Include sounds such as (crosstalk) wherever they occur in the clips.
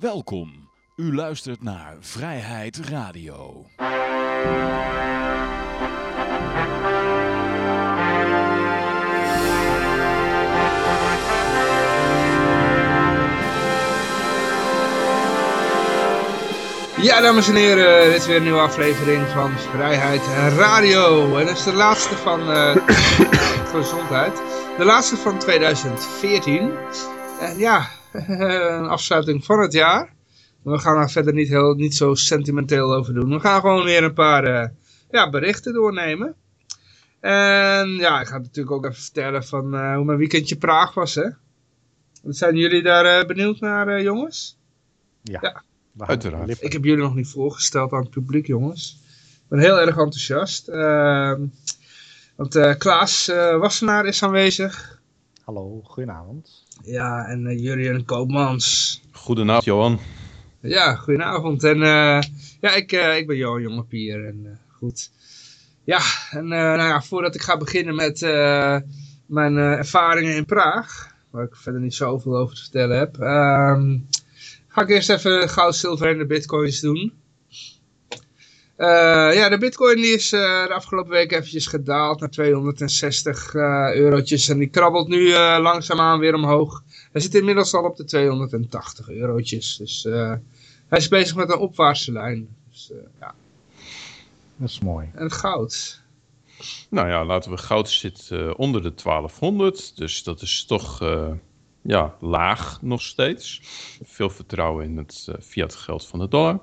Welkom. U luistert naar Vrijheid Radio. Ja, dames en heren, dit is weer een nieuwe aflevering van Vrijheid Radio. En dat is de laatste van eh, (coughs) gezondheid. De laatste van 2014. En ja, (laughs) een afsluiting van het jaar. We gaan er verder niet, heel, niet zo sentimenteel over doen. We gaan gewoon weer een paar eh, ja, berichten doornemen. En ja, ik ga natuurlijk ook even vertellen van eh, hoe mijn weekendje Praag was, hè. Zijn jullie daar eh, benieuwd naar, jongens? Ja, Ja. uiteraard. Ik heb jullie nog niet voorgesteld aan het publiek, jongens. Ik ben heel erg enthousiast. Ehm, want eh, Klaas eh, Wassenaar is aanwezig. Hallo, goedenavond. Ja, en uh, Jurien Koopmans. Goedenavond Johan. Ja, goedenavond. En eh, ja, ik, eh, ik ben Johan Jongepier. En goed. Ja, en nou ja, voordat ik ga beginnen met mijn ervaringen in Praag, waar ik verder niet zoveel over te vertellen heb, ehm, ga ik eerst even goud, zilver en de bitcoins doen. Ja, de bitcoin die is de afgelopen week eventjes gedaald naar 260 eh, eurotjes en die krabbelt nu langzaamaan weer omhoog. Hij zit inmiddels al op de 280 eurotjes, dus eh, hij is bezig met een opwaartse lijn. Dus, eh, ja. Dat is mooi. En goud. Nou ja, laten we goud zit eh, onder de 1200. Dus dat is toch eh, ja, laag nog steeds. Veel vertrouwen in het uh, fiat geld van de dollar.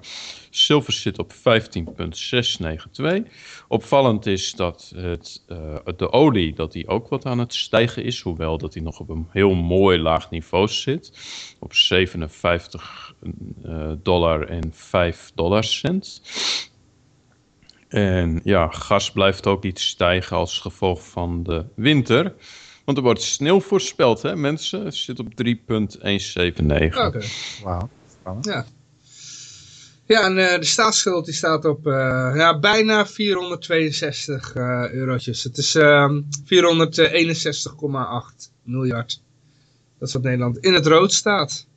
Zilver zit op 15,692. Opvallend is dat het, uh, de olie dat die ook wat aan het stijgen is. Hoewel dat die nog op een heel mooi laag niveau zit. Op 57 uh, dollar en 5 dollar cent. En ja, gas blijft ook iets stijgen als gevolg van de winter. Want er wordt sneeuw voorspeld, hè mensen? Het zit op 3,179. Oké. Okay. Wauw. Ja. Ja, en uh, de staatsschuld die staat op uh, ja, bijna 462 uh, eurotjes. Het is uh, 461,8 miljard. Dat is wat Nederland in het rood staat.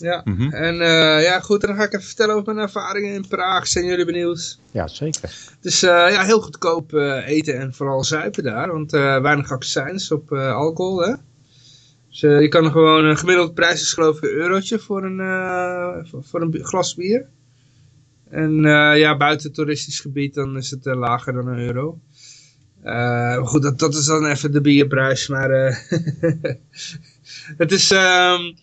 Ja, mm -hmm. en uh, ja goed, dan ga ik even vertellen over mijn ervaringen in Praag. Zijn jullie benieuwd? Ja, zeker. Het is uh, ja, heel goedkoop uh, eten en vooral zuipen daar, want weinig accijns op alcohol. Hè? Dus je kan gewoon een gemiddelde prijs is geloof ik een eurotje voor een, voor een glas bier. En ja, buiten het toeristisch gebied dan is het lager dan een euro. maar goed, dat, dat is dan even de bierprijs, maar (laughs) het is... Um,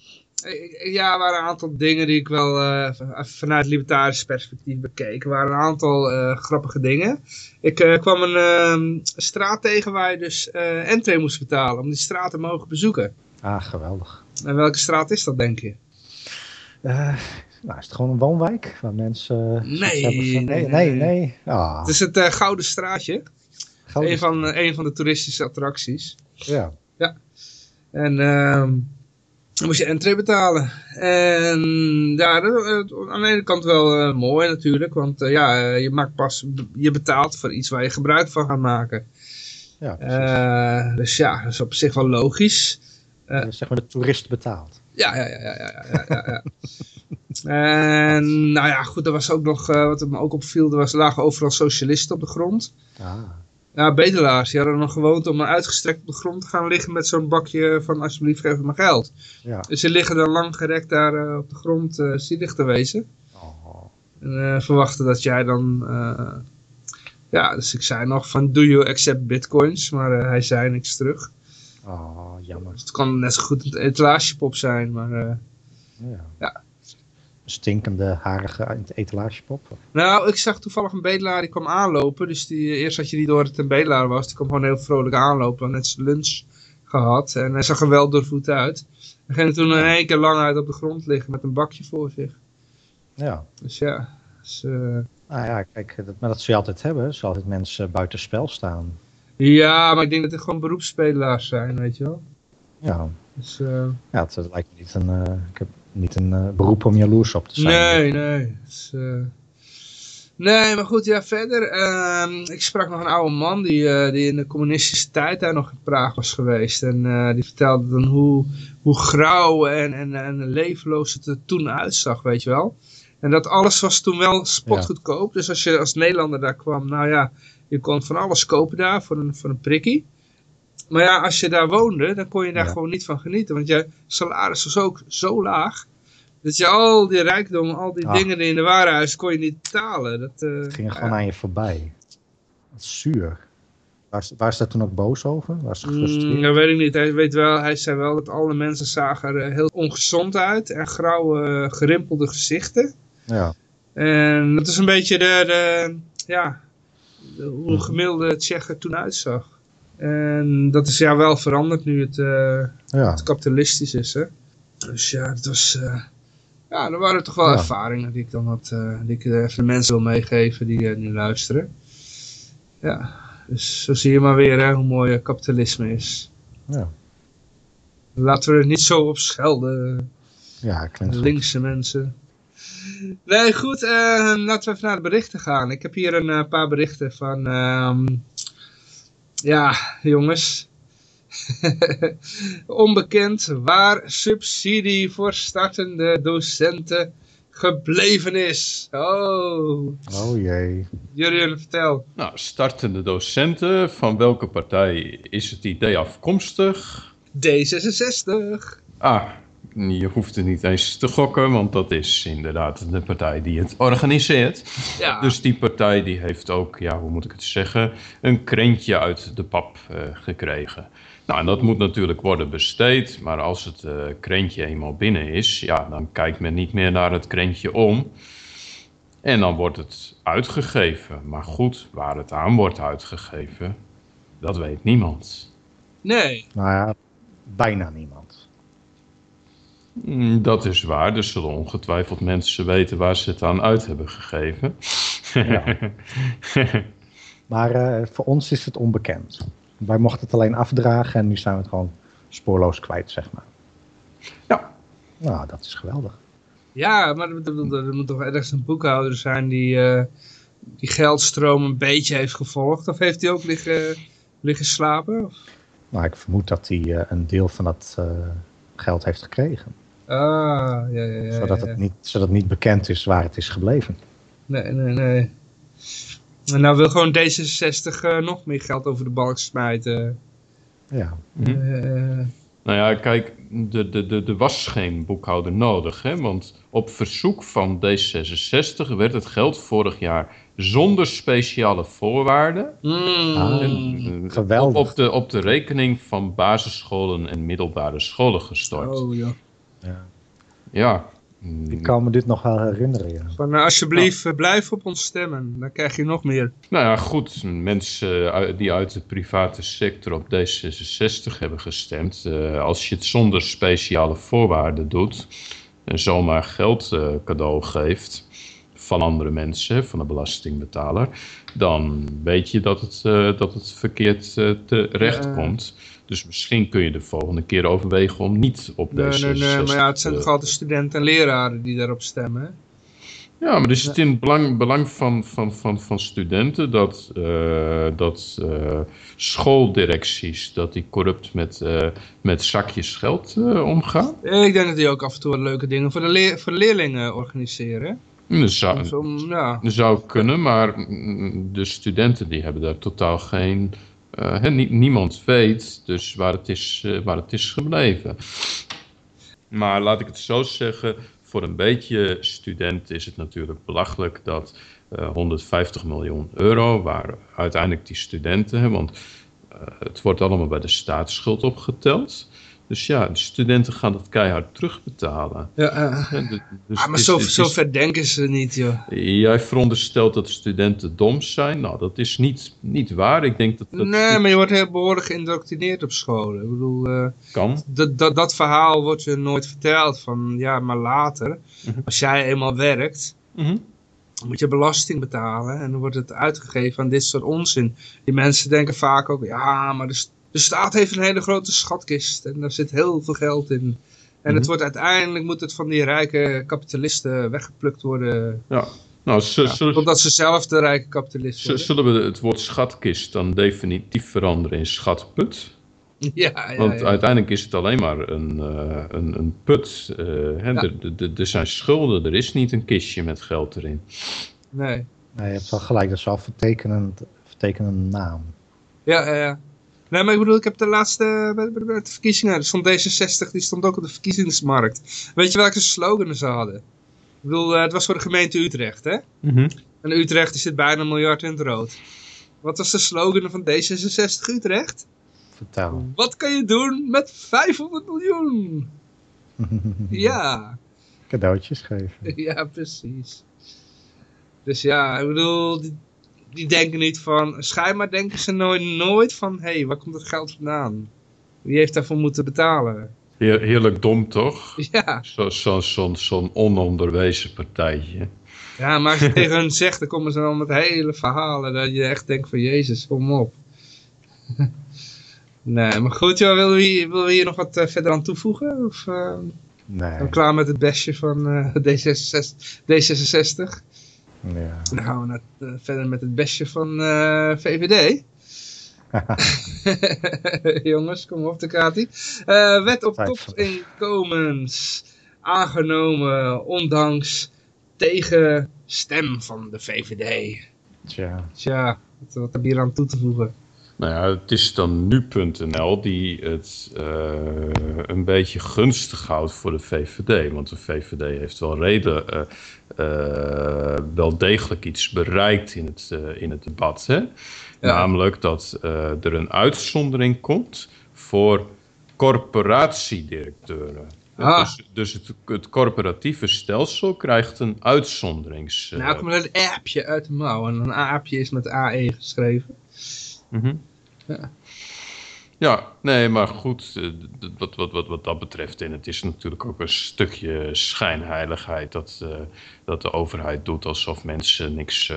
ja, er waren een aantal dingen die ik wel uh, vanuit libertarisch perspectief bekeek. Er waren een aantal uh, grappige dingen. Ik uh, kwam een uh, straat tegen waar je dus entree moest betalen om die straat te mogen bezoeken. Ah, geweldig. En welke straat is dat, denk je? nou, is het gewoon een woonwijk waar mensen... Nee, van... nee, nee, nee. Ah. Het is het Gouden Straatje. Gouden... Een, van, een van de toeristische attracties. Ja. Ja. En... ehm dan moest je entree betalen. En ja, dat, aan de ene kant wel uh, mooi natuurlijk. Want uh, ja, je maakt pas, je betaalt voor iets waar je gebruik van gaat maken. Ja, uh, dus ja, dat is op zich wel logisch. Zeg maar de toerist betaalt. Ja, ja, ja, ja, ja, ja, ja, ja. (laughs) en nou ja, goed, er was ook nog, wat me ook opviel, er was, lagen overal socialisten op de grond. Ah. Ja, bedelaars, die hadden nog gewoond om uitgestrekt op de grond te gaan liggen met zo'n bakje van alsjeblieft geef me geld. Ja. Dus ze liggen dan lang gerekt daar uh, op de grond uh, zielig te wezen. Oh. En uh, verwachten dat jij dan... ja, dus ik zei nog van do you accept bitcoins? Maar hij zei niks terug. Oh, jammer. Dus het kan net zo goed een etalagepop zijn, maar... ja. ja. Stinkende, harige etalagepop? Nou, ik zag toevallig een bedelaar die kwam aanlopen. Dus die, eerst had je niet door dat het een bedelaar was. Die kwam gewoon heel vrolijk aanlopen. Net zijn lunch gehad. En hij zag er wel doorvoet uit. Hij ging toen in één keer lang uit op de grond liggen met een bakje voor zich. Ja. Dus ja. Dus, uh... Nou ja, kijk, dat, maar dat zul je altijd hebben. Zal altijd mensen buiten spel staan. Ja, maar ik denk dat het gewoon beroepsspelaars zijn, weet je wel. Ja. Dus, uh... Ja, het, het, lijkt me niet een... Uh, ik heb niet een uh, beroep om jaloers op te zijn. Nee, nee. Dus, uh, Nee, maar goed, ja, verder. ehm, ik sprak nog een oude man die, eh, die in de communistische tijd daar nog in Praag was geweest. En eh, die vertelde dan hoe, hoe grauw en, en, en levenloos het er toen uitzag, weet je wel. En dat alles was toen wel spotgoedkoop. Dus als je als Nederlander daar kwam, nou ja, je kon van alles kopen daar voor een, voor een prikkie. Maar ja, als je daar woonde, dan kon je daar Ja. gewoon niet van genieten. Want je salaris was ook zo laag. Dat je al die rijkdom, al die Ah. dingen in de warenhuis kon je niet betalen. Dat, eh, Het ging er ja. gewoon aan je voorbij. Wat zuur. Waar, is dat toen ook boos over? Was ze Mm, gefrustreerd? dat weet ik niet. Hij, weet wel, hij zei wel dat alle mensen zagen er heel ongezond uit. En grauwe, gerimpelde gezichten. Ja. En dat is een beetje de, de ja, de- hoe een gemiddelde Tsjech er toen uitzag. En dat is ja wel veranderd nu het, eh, ja. het kapitalistisch is. Hè? Dus ja, het was... eh, ja, er waren toch wel Ja. ervaringen die ik dan had, eh, die ik even de mensen wil meegeven die nu luisteren. Ja, dus zo zie je maar weer hè, hoe mooi kapitalisme is. Ja. Laten we er niet zo op schelden, Ja, klinkt goed. linkse mensen. Nee, goed, laten we even naar de berichten gaan. Ik heb hier een paar berichten van, ehm, ja, jongens. (laughs) Onbekend waar subsidie voor startende docenten gebleven is. Oh, Oh jee. Jurjen, vertel. Nou, startende docenten, van welke partij is het idee afkomstig? D66. Ah, je hoeft er niet eens te gokken, want dat is inderdaad de partij die het organiseert. Ja, Dus die partij die heeft ook, ja, hoe moet ik het zeggen, een krentje uit de pap eh, gekregen. Nou, en dat moet natuurlijk worden besteed, maar als het eh, krentje eenmaal binnen is, ja, dan kijkt men niet meer naar het krentje om. En dan wordt het uitgegeven. Maar goed, waar het aan wordt uitgegeven, dat weet niemand. nee. Nou ja, bijna niemand. Mm, Dat is waar. Er zullen ongetwijfeld mensen weten waar ze het aan uit hebben gegeven. Ja. (laughs) Maar eh, voor ons is het onbekend. Wij mochten het alleen afdragen en nu zijn we het gewoon spoorloos kwijt, zeg maar. Ja. Nou, dat is geweldig. Ja, maar er, er- er moet toch ergens een boekhouder zijn die eh, die geldstroom een beetje heeft gevolgd. Of heeft hij ook liggen, liggen slapen? Of- Nou, ik vermoed dat hij eh, een deel van dat eh, geld heeft gekregen. Ah, ja, ja, ja. zodat, ja. het niet, zodat niet bekend is waar het is gebleven. Nee, nee, nee. En nou wil gewoon D66 eh, nog meer geld over de balk smijten. Ja, Hm. Eh, Nou ja, kijk, er de, de, de was geen boekhouder nodig. Hè? Want op verzoek van D66 werd het geld vorig jaar zonder speciale voorwaarden. mm, Ah. eh, geweldig. Op, op, de, op de rekening van basisscholen en middelbare scholen gestort. oh ja. Ja. Ja. Ik kan me dit nog wel herinneren, ja. Van, eh, alsjeblieft, eh, blijf op ons stemmen. Dan krijg je nog meer. Nou ja, goed. Mensen uit- die uit de private sector op D66 hebben gestemd. eh, als je het zonder speciale voorwaarden doet. En zomaar geld eh, cadeau geeft. Van andere mensen, van de belastingbetaler. Dan weet je dat het, eh, dat het verkeerd eh, terecht Ja. komt. Dus misschien kun je de volgende keer overwegen om niet op Nee, D66 nee, nee, maar ja, het zijn toch altijd studenten en leraren die daarop stemmen. hè? Ja, maar is het in het belang, belang van, van, van, van studenten dat, eh, dat eh, schooldirecties dat die corrupt met, eh, met zakjes geld omgaan? Ik denk dat die ook af en toe leuke dingen voor de, leer- voor de leerlingen organiseren. Dat zou, om, ja. dat zou kunnen, maar mm, de studenten die hebben daar totaal geen... eh, niemand weet dus waar het, is, eh, waar het is gebleven. Maar laat ik het zo zeggen, voor een beetje student is het natuurlijk belachelijk dat eh, 150 miljoen euro, waar uiteindelijk die studenten, want eh, het wordt allemaal bij de staatsschuld opgeteld. Dus ja, de studenten gaan dat keihard terugbetalen. ja eh. Dus Ah, het maar is- zo, is- zo ver denken ze niet, joh. Jij veronderstelt dat studenten dom zijn. Nou, dat is niet, niet waar. Ik denk dat dat Nee, maar je wordt heel behoorlijk geïndoctrineerd op scholen. Ik bedoel, eh, kan. dat, dat, dat verhaal wordt je nooit verteld. Van, ja, maar later, Mhm. als jij eenmaal werkt, Mhm. dan moet je belasting betalen. En dan wordt het uitgegeven aan dit soort onzin. Die mensen denken vaak ook, ja, maar de, de staat heeft een hele grote schatkist. En daar zit heel veel geld in. En het Mhm. wordt uiteindelijk, moet het van die rijke kapitalisten weggeplukt worden. Ja. Nou, z- Ja, zullen, Totdat ze zelf de rijke kapitalist z- worden. zullen we het woord schatkist dan definitief veranderen in schatput? (laughs) Ja, ja, Want ja. uiteindelijk is het alleen maar een, eh, een, een put. eh, hè? Ja. Er, zijn schulden, er is niet een kistje met geld erin. Nee. Nee, je hebt wel gelijk, dat is wel vertekenend, vertekenende naam. Ja, ja, ja. Nee, maar ik bedoel, ik heb de laatste, bij, bij de verkiezingen, er stond D66, die stond ook op de verkiezingsmarkt. Weet je welke slogan ze hadden? Ik bedoel, eh, het was voor de gemeente Utrecht, hè? En Utrecht zit bijna een miljard in het rood. Wat was de slogan van D66 Utrecht? Vertel. Wat kan je doen met 500 miljoen? (laughs) Ja, Cadeautjes geven. (laughs) ja, precies. Dus ja, ik bedoel, die, die denken niet van, schijnbaar denken ze nooit, nooit van, hé, hey, waar komt het geld vandaan? Wie heeft daarvoor moeten betalen? Heer- heerlijk dom, toch? Ja, Zo'n zo, zo, zo'n ononderwezen partijtje. ja maar als je (laughs) tegen hun zegt, dan komen ze dan met hele verhalen dat je echt denkt van, jezus, kom op. (laughs) nee, maar goed, joh, willen we hier, willen we hier nog wat eh, verder aan toevoegen? Of eh, Nee. klaar met het bestje van eh, D66? D66? Ja. Dan gaan we naar, eh, verder met het bestje van eh, VVD. (laughs) (laughs) Jongens, kom op de Kati. Eh, wet op topinkomens aangenomen ondanks tegenstem van de VVD. Tja. Tja, wat, wat heb je hier aan toe te voegen? Nou ja, het is dan nu.nl die het eh, een beetje gunstig houdt voor de VVD. Want de VVD heeft wel reden, eh, eh, wel degelijk iets bereikt in het, in het debat. Hè? Namelijk dat er een uitzondering komt voor corporatiedirecteuren. Ah. Dus, dus het, het corporatieve stelsel krijgt een uitzonderings... nou, kom met een aapje uit de mouw. En een aapje is met AE geschreven. Mhm. Ja. Ja, nee, maar goed, eh, wat, wat, wat, wat dat betreft, en het is natuurlijk ook een stukje schijnheiligheid dat, eh, dat de overheid doet alsof mensen niks,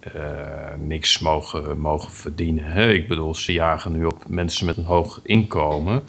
eh, niks mogen, mogen verdienen. Hè? Ik bedoel, ze jagen nu op mensen met een hoog inkomen.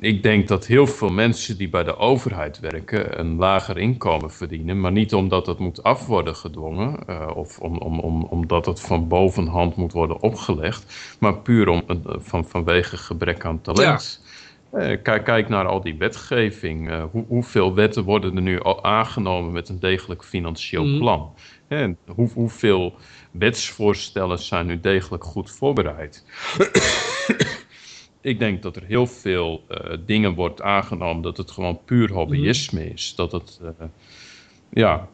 Ik denk dat heel veel mensen die bij de overheid werken een lager inkomen verdienen, maar niet omdat dat moet af worden gedwongen eh, of om, om, om, omdat het van bovenhand moet worden opgelegd, maar puur om, eh, van, vanwege gebrek aan talent. Eh, kijk, kijk naar al die wetgeving. Hoe, hoeveel wetten worden er nu al aangenomen met een degelijk financieel Mhm. plan? En hoe, hoeveel wetsvoorstellen zijn nu degelijk goed voorbereid? Ik denk dat er heel veel eh, dingen wordt aangenomen dat het gewoon puur hobbyisme is. Dat het, eh, ja,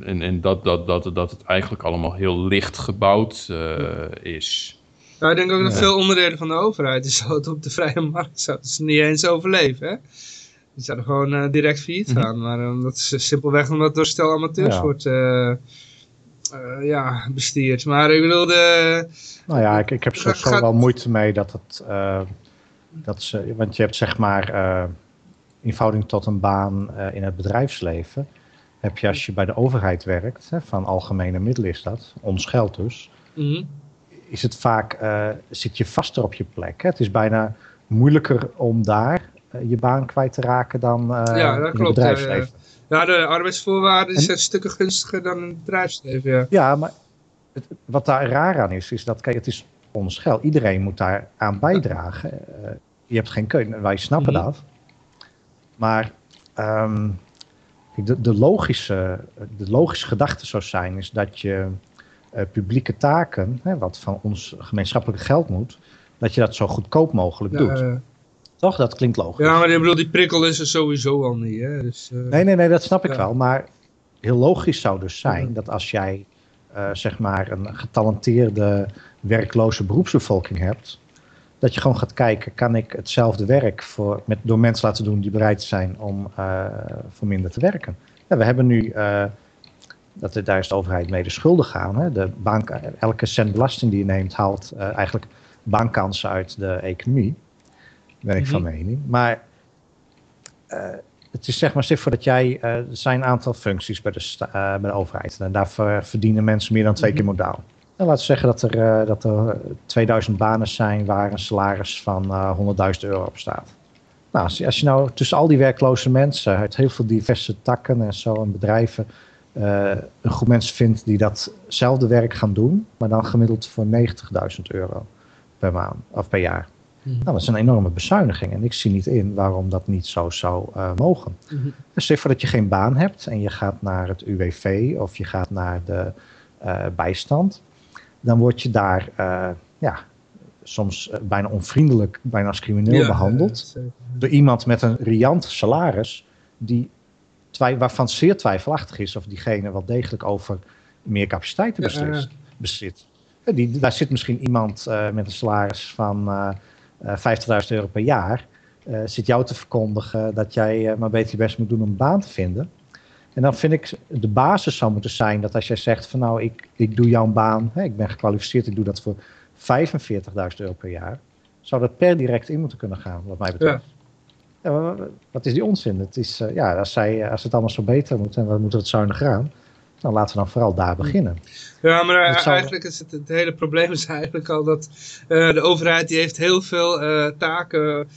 en, en dat, dat, dat, dat het eigenlijk allemaal heel licht gebouwd eh, is. Nou, ik denk ook dat Ja. veel onderdelen van de overheid, (laughs) die zouden op de vrije markt zouden ze niet eens overleven. Hè? Die zouden gewoon eh, direct failliet Mhm. gaan. Maar dat is simpelweg omdat het door stel amateurs Ja. wordt eh, ja, bestierd. Maar ik bedoel, de, Nou ja, ik, ik heb sowieso wel moeite mee dat het... eh, dat ze, want je hebt zeg maar... eh in verhouding tot een baan in het bedrijfsleven... heb je als je bij de overheid werkt... Hè, van algemene middelen is dat, ons geld dus... Mhm. is het vaak, zit je vaster op je plek. Hè? Het is bijna moeilijker om daar je baan kwijt te raken dan Ja, in het bedrijfsleven. Ja, de arbeidsvoorwaarden En- zijn stukken gunstiger dan het bedrijfsleven. Ja. Ja, maar het, wat daar raar aan is, is dat, kijk, het is ons geld. Iedereen moet daar aan bijdragen. Eh, je hebt geen keuze, wij snappen Mhm. dat. Maar ehm, de, de, logische, de logische gedachte zou zijn, is dat je eh, publieke taken, hè, wat van ons gemeenschappelijk geld moet, dat je dat zo goedkoop mogelijk Ja, doet. Toch? Dat klinkt logisch. ja, maar ik bedoel, die prikkel is er sowieso al niet. Hè? Dus, eh, Nee, nee, nee, dat snap ik Ja. wel. Maar heel logisch zou dus zijn dat als jij eh, zeg maar een getalenteerde werkloze beroepsbevolking hebt, dat je gewoon gaat kijken, kan ik hetzelfde werk voor, met, door mensen laten doen die bereid zijn om eh, voor minder te werken. Ja, we hebben nu, dat, daar is de overheid mee de schuldig aan. Hè? De bank, elke cent belasting die je neemt haalt eigenlijk baankansen uit de economie. Ben ik van Mhm. mening. Maar eh, het is zeg maar voor dat jij, eh, er zijn een aantal functies bij de, eh, bij de overheid. En daarvoor verdienen mensen meer dan twee keer modaal. En laten we zeggen dat er, dat er 2000 banen zijn waar een salaris van eh 100.000 euro op staat. Nou, als je, als je nou tussen al die werkloze mensen uit heel veel diverse takken en zo en bedrijven een groep mensen vindt die datzelfde werk gaan doen, maar dan gemiddeld voor 90.000 euro per maand of per jaar. Mhm. Nou, dat is een enorme bezuiniging en ik zie niet in waarom dat niet zo zou eh, mogen. Mhm. Dus zeg voor dat je geen baan hebt en je gaat naar het UWV of je gaat naar de eh, bijstand, dan word je daar eh, ja, soms bijna onvriendelijk, bijna als crimineel Ja, behandeld door iemand met een riant salaris, die waarvan zeer twijfelachtig is of diegene wel degelijk over meer capaciteiten Ja, bezit. Die, daar zit misschien iemand met een salaris van eh 50.000 euro per jaar, eh, zit jou te verkondigen dat jij eh, maar beter je best moet doen om een baan te vinden. En dan vind ik, de basis zou moeten zijn dat als jij zegt van nou, ik, ik doe jouw baan, hè, ik ben gekwalificeerd, ik doe dat voor 45.000 euro per jaar, zou dat per direct in moeten kunnen gaan, wat mij betreft. Ja, wat is die onzin? Het is, eh, ja, als, zij, eh, als het allemaal zo beter moet en we moeten het zuiniger aan, dan laten we dan vooral daar beginnen. Ja, maar eh, eigenlijk is het, het hele probleem is eigenlijk al dat eh, de overheid die heeft heel veel eh, taken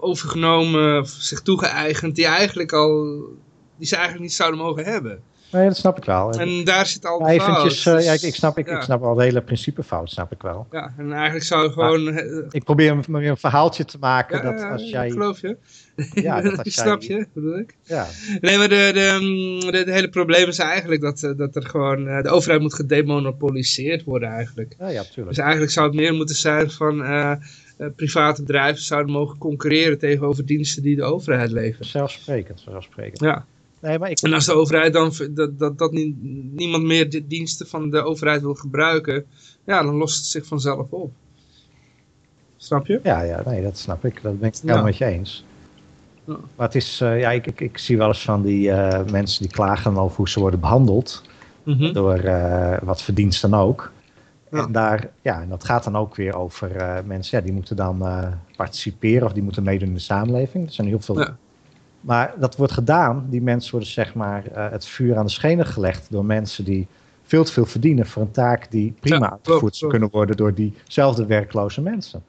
overgenomen, zich toegeëigend, die eigenlijk al, die ze eigenlijk niet zouden mogen hebben. Nee, dat snap ik wel. En daar zit al Ja, de eventjes, fout. eh, ja, Dus, ik, ik, snap, ik, ja. ik snap wel de hele principefout, snap ik wel. Ja, en eigenlijk zou gewoon... eh, Ik probeer een, een verhaaltje te maken ja, dat als jij... geloof je. Ja, dat (laughs) als jij- Snap je, bedoel ik? Ja, Nee, maar de, de, mm, de, de hele probleem is eigenlijk dat, eh, dat er gewoon... de overheid moet gedemonopoliseerd worden eigenlijk. ja, ja, Dus tuurlijk. eigenlijk zou het meer moeten zijn van... private bedrijven zouden mogen concurreren tegenover diensten die de overheid levert. Zelfsprekend, zelfsprekend. Ja, Nee, maar ik, en als de overheid dan dat, dat, dat niet, niemand meer de diensten van de overheid wil gebruiken, ja, dan lost het zich vanzelf op. Snap je? Ja, ja, nee, dat snap ik. Dat ben ik Ja. helemaal met je eens. Ja. Maar het is, eh, ja, ik, ik, ik zie wel eens van die eh, mensen die klagen over hoe ze worden behandeld. Mhm. door eh, wat verdienst dan ook. Ja. En, daar, ja, en dat gaat dan ook weer over eh, mensen ja, die moeten dan eh, participeren of die moeten meedoen in de samenleving. Er zijn heel veel. Maar dat wordt gedaan, die mensen worden zeg maar eh, het vuur aan de schenen gelegd door mensen die veel te veel verdienen voor een taak die prima uitgevoerd zou kunnen worden door diezelfde werkloze mensen.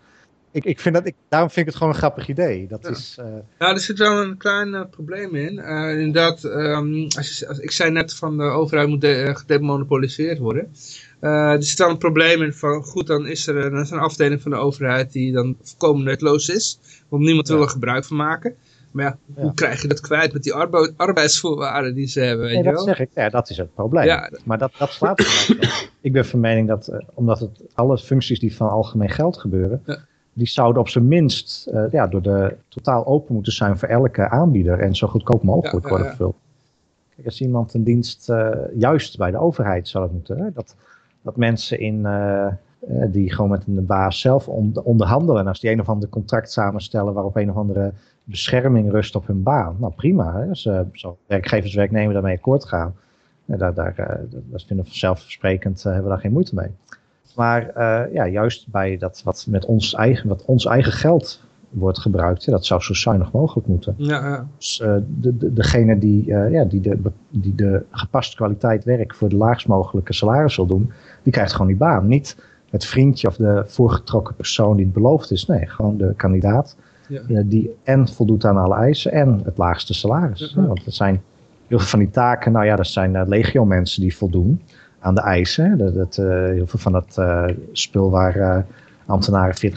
Ik, ik vind dat, ik, daarom vind ik het gewoon een grappig idee. Dat Ja. is, eh, Ja, er zit wel een klein eh, probleem in. Eh, inderdaad, ehm, als je, als, ik zei net van de overheid moet de, gedemonopoliseerd worden. Er zit wel een probleem in van, goed, dan is er een, is een afdeling van de overheid die dan volkomen nutteloos is. Want niemand wil er gebruik van maken. Maar ja, Ja. hoe krijg je dat kwijt met die arbeidsvoorwaarden die ze hebben, weet Nee, dat wel? zeg ik. Ja, dat is het probleem. Ja. Maar dat, dat slaat er. Ik ben van mening dat, eh, omdat het alle functies die van algemeen geld gebeuren, Ja. die zouden op zijn minst eh, ja, door de totaal open moeten zijn voor elke aanbieder en zo goedkoop mogelijk worden ja. vervuld. Kijk, als iemand een dienst, eh, juist bij de overheid zou het moeten, hè, dat, dat mensen in, die gewoon met een baas zelf on- onderhandelen en als die een of ander contract samenstellen waarop een of andere bescherming rust op hun baan. Nou prima, hè? Als eh, zo werkgevers werknemer daarmee akkoord gaan. Ja, daar, daar, eh, dat- vinden we vanzelfsprekend, eh, hebben we daar geen moeite mee. Maar eh, ja, juist bij dat wat met ons eigen, wat ons eigen geld wordt gebruikt, dat zou zo zuinig mogelijk moeten. Ja, ja. Dus de, de, degene die, ja, die, de, die de gepaste kwaliteit werk voor de laagst mogelijke salaris wil doen, die krijgt gewoon die baan. Niet het vriendje of de voorgetrokken persoon die het beloofd is. Nee, gewoon de kandidaat Ja. eh, die en voldoet aan alle eisen en het laagste salaris. Ja. Want dat zijn heel veel van die taken, nou ja, dat zijn uh, legio mensen die voldoen aan de eisen. hè. Dat, dat, eh, heel veel van dat eh, spul waar eh, ambtenaren 40.000,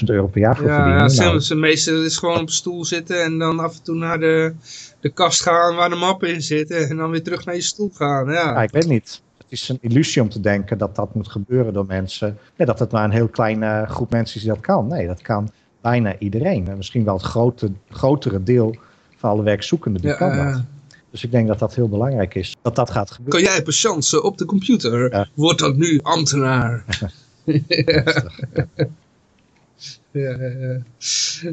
50.000 euro per jaar voor Ja, verdienen. ja, Nou, ze, ze meeste is gewoon op een stoel zitten en dan af en toe naar de, de kast gaan waar de mappen in zitten en dan weer terug naar je stoel gaan. Ja, Ja, ik weet niet. Het is een illusie om te denken dat dat moet gebeuren door mensen. Ja, dat het maar een heel kleine groep mensen is die dat kan. Nee, dat kan bijna iedereen. En misschien wel het grote, grotere deel van alle werkzoekenden die Ja, kan dat. Dus ik denk dat dat heel belangrijk is. Dat dat gaat gebeuren. kan jij per chance op de computer? Wordt dat nu ambtenaar? (laughs) Ja, ja, (laughs) ja.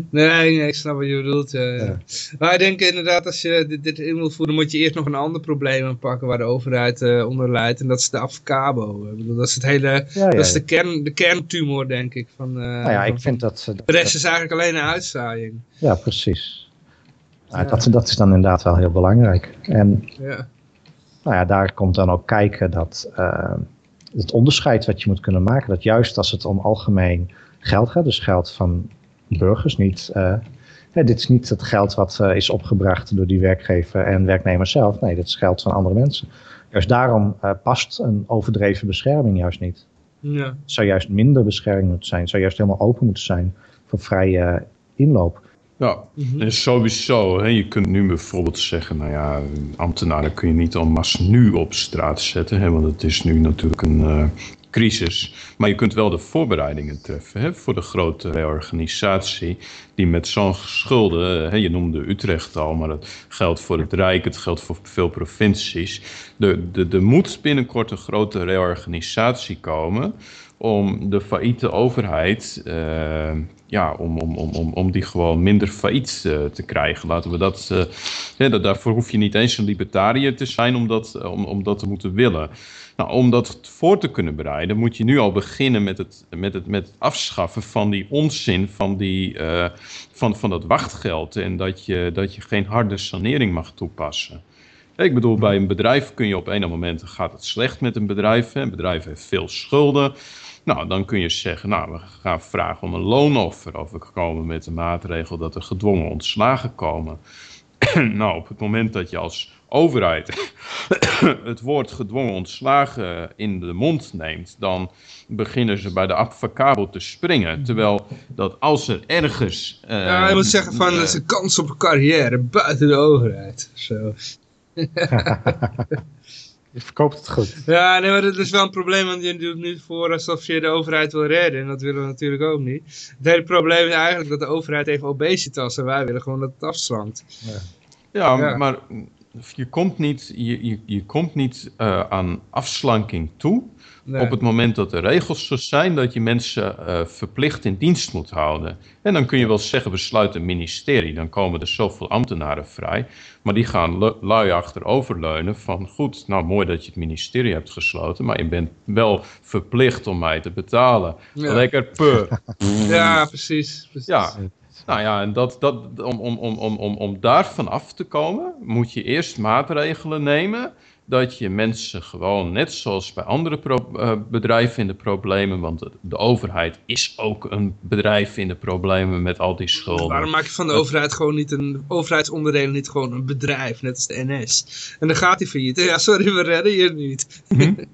Nee, nee, ik snap wat je bedoelt. ja, ja. Ja. Maar ik denk inderdaad, als je dit, dit in wil voeren, moet je eerst nog een ander probleem aanpakken waar de overheid eh, onder leidt. En dat is de afkabo. Ik bedoel, dat is het hele, Ja, ja, dat is ja. de, kern, de kerntumor, denk ik. Van, eh, Nou ja, van- ik vind dat... dat- De rest is eigenlijk alleen een uitzaaiing. Ja, precies. Nou, Ja. dat, dat is dan inderdaad wel heel belangrijk. En Ja, nou ja, daar komt dan ook kijken dat eh, het onderscheid wat je moet kunnen maken, dat juist als het om algemeen geld gaat, dus geld van burgers, niet, eh, Hè, dit is niet het geld wat eh, is opgebracht door die werkgever en werknemer zelf. Nee, dit is geld van andere mensen. Juist daarom eh, past een overdreven bescherming juist niet. Ja. Het zou juist minder bescherming moeten zijn. Het zou juist helemaal open moeten zijn voor vrije inloop. Ja, Mhm. en sowieso. Hè, je kunt nu bijvoorbeeld zeggen, nou ja, ambtenaren kun je niet en masse nu op straat zetten. Hè, want het is nu natuurlijk een eh, crisis. Maar je kunt wel de voorbereidingen treffen hè, voor de grote reorganisatie. Die met zo'n schulden, hè, je noemde Utrecht al, maar dat geldt voor het Rijk, het geldt voor veel provincies. Er de, de moet binnenkort een grote reorganisatie komen om de failliete overheid, eh, ja, om, om, om, om, die gewoon minder failliet eh, te krijgen. Laten we dat, eh, dat, daarvoor hoef je niet eens een libertariër te zijn om dat, eh, om, om dat te moeten willen. Nou, om dat voor te kunnen bereiden, moet je nu al beginnen met het, met het, met afschaffen van die onzin van, die, van, van dat wachtgeld. En dat je, dat je geen harde sanering mag toepassen. Ik bedoel, bij een bedrijf kun je op een moment gaat het slecht met een bedrijf. Een bedrijf heeft veel schulden. Nou, dan kun je zeggen, nou, we gaan vragen om een loonoffer. Of we komen met de maatregel dat er gedwongen ontslagen komen. (clears throat) nou, op het moment dat je als overheid (clears throat) het woord gedwongen ontslagen in de mond neemt, dan beginnen ze bij de abfacabo te springen. Terwijl dat als er ergens... eh, ja, je moet zeggen van, dat is een kans op een carrière buiten de overheid. Zo. (laughs) Je verkoopt het goed. Ja, nee, maar dat is wel een probleem, want je doet nu voor alsof je de overheid wil redden. En dat willen we natuurlijk ook niet. Het hele probleem is eigenlijk dat de overheid heeft obesitas en wij willen gewoon dat het afslankt. Ja, Ja. maar je komt niet, je, je, je komt niet eh, aan afslanking toe Nee. op het moment dat de regels zo zijn dat je mensen eh, verplicht in dienst moet houden. En dan kun je wel zeggen, besluit een ministerie, dan komen er zoveel ambtenaren vrij. Maar die gaan lu- lui achteroverleunen van, goed, nou mooi dat je het ministerie hebt gesloten, maar je bent wel verplicht om mij te betalen. Ja. Lekker puh. (laughs) Ja, precies. precies. Ja, nou ja, en dat, dat, om, om, om, om, om, om daarvan af te komen, moet je eerst maatregelen nemen. Dat je mensen gewoon, net zoals bij andere eh, bedrijven in de problemen, want de, de overheid is ook een bedrijf in de problemen met al die schulden. Waarom maak je van de overheid gewoon niet een overheidsonderdelen niet gewoon een bedrijf, net als de NS? En dan gaat hij failliet. Ja, sorry, we redden je niet. (laughs)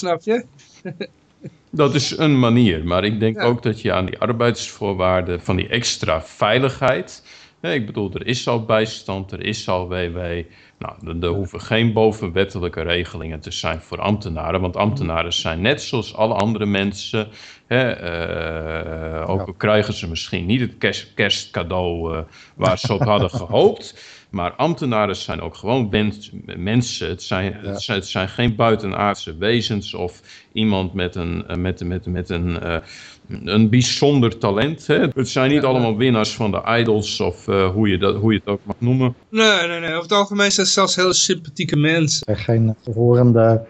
Snap je? Dat is een manier, maar ik denk Ja. ook dat je aan die arbeidsvoorwaarden van die extra veiligheid. Hè, ik bedoel, er is al bijstand, er is al WW. Nou, er, er hoeven geen bovenwettelijke regelingen te zijn voor ambtenaren, want ambtenaren zijn net zoals alle andere mensen. Hè, eh, ook Ja. krijgen ze misschien niet het kerst, kerstcadeau eh, waar ze op hadden (laughs) gehoopt. Maar ambtenaren zijn ook gewoon mens- mensen. Het zijn, het, zijn, het zijn geen buitenaardse wezens of iemand met een, eh, met, met, met een, een bijzonder talent. Hè? Het zijn niet Ja. allemaal winnaars van de idols of eh, hoe, je dat, hoe je het ook mag noemen. Nee, nee, nee. Over het algemeen zijn het zelfs hele sympathieke mensen. Er geen horende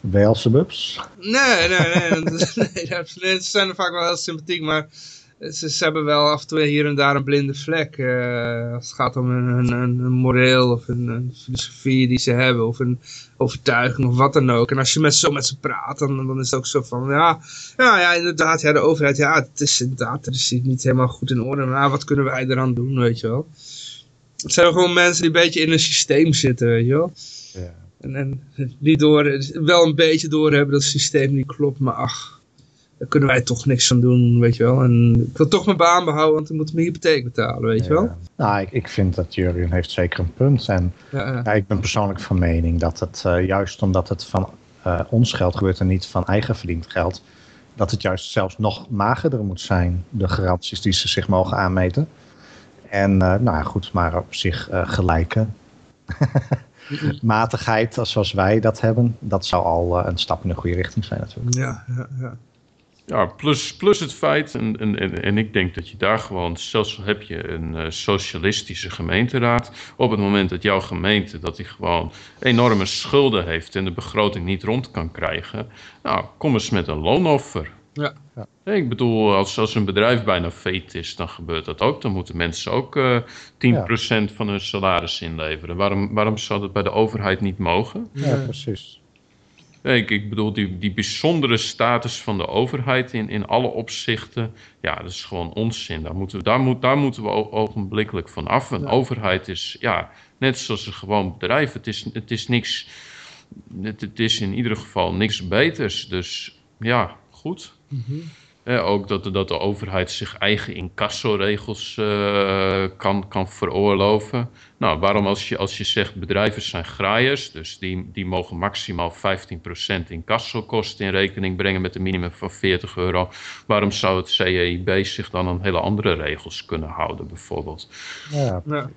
Beelzebubs. Nee, nee, nee. dat- (laughs) nee, dat- nee, ze zijn er vaak wel heel sympathiek, maar ze, ze hebben wel af en toe hier en daar een blinde vlek. eh, als het gaat om een, een, moreel of een, een filosofie die ze hebben, of een overtuiging of wat dan ook. En als je met, zo met ze praat, dan, dan is het ook zo van, ja, ja, ja, inderdaad, ja, de overheid, ja, het is inderdaad, er is niet helemaal goed in orde. Maar wat kunnen wij eraan doen, weet je wel. Het zijn gewoon mensen die een beetje in een systeem zitten, weet je wel. Ja. En, en niet door, wel een beetje doorhebben dat het systeem niet klopt, maar ach, daar kunnen wij toch niks aan doen, weet je wel. En ik wil toch mijn baan behouden, want ik moet mijn hypotheek betalen, weet je wel. Nou, ik, ik vind dat Jurgen heeft zeker een punt. En Ja, ik ben persoonlijk van mening dat het eh, juist omdat het van eh, ons geld gebeurt en niet van eigen verdiend geld, dat het juist zelfs nog magerder moet zijn, de garanties die ze zich mogen aanmeten. En eh, nou ja, goed, maar op zich gelijke (laughs) matigheid, als zoals wij dat hebben, dat zou al een stap in de goede richting zijn natuurlijk. ja, ja, ja. Ja, plus, plus het feit, en, en, en, en ik denk dat je daar gewoon, zelfs heb je een eh, socialistische gemeenteraad, op het moment dat jouw gemeente, dat die gewoon enorme schulden heeft en de begroting niet rond kan krijgen, nou, kom eens met een loonoffer. Ja. Ja. Ik bedoel, als, als een bedrijf bijna failliet is, dan gebeurt dat ook. Dan moeten mensen ook eh 10% van hun salaris inleveren. Waarom, waarom zou dat bij de overheid niet mogen? Ja, precies. Ik, ik bedoel, die, die bijzondere status van de overheid in, in alle opzichten, ja, dat is gewoon onzin. Daar moeten we, daar moet, daar moeten we ogenblikkelijk van af. Een overheid is, ja, net zoals een gewoon bedrijf, het is, het is niks, het, het is in ieder geval niks beters. Dus ja, goed. Mm ook dat, dat de overheid zich eigen incassoregels uh, kan, kan veroorloven. Nou, waarom als je, als je zegt bedrijven zijn graaiers, dus die, die mogen maximaal 15% incassokosten in rekening brengen met een minimum van 40 euro. Waarom zou het CEIB zich dan aan hele andere regels kunnen houden bijvoorbeeld? Ja, ja.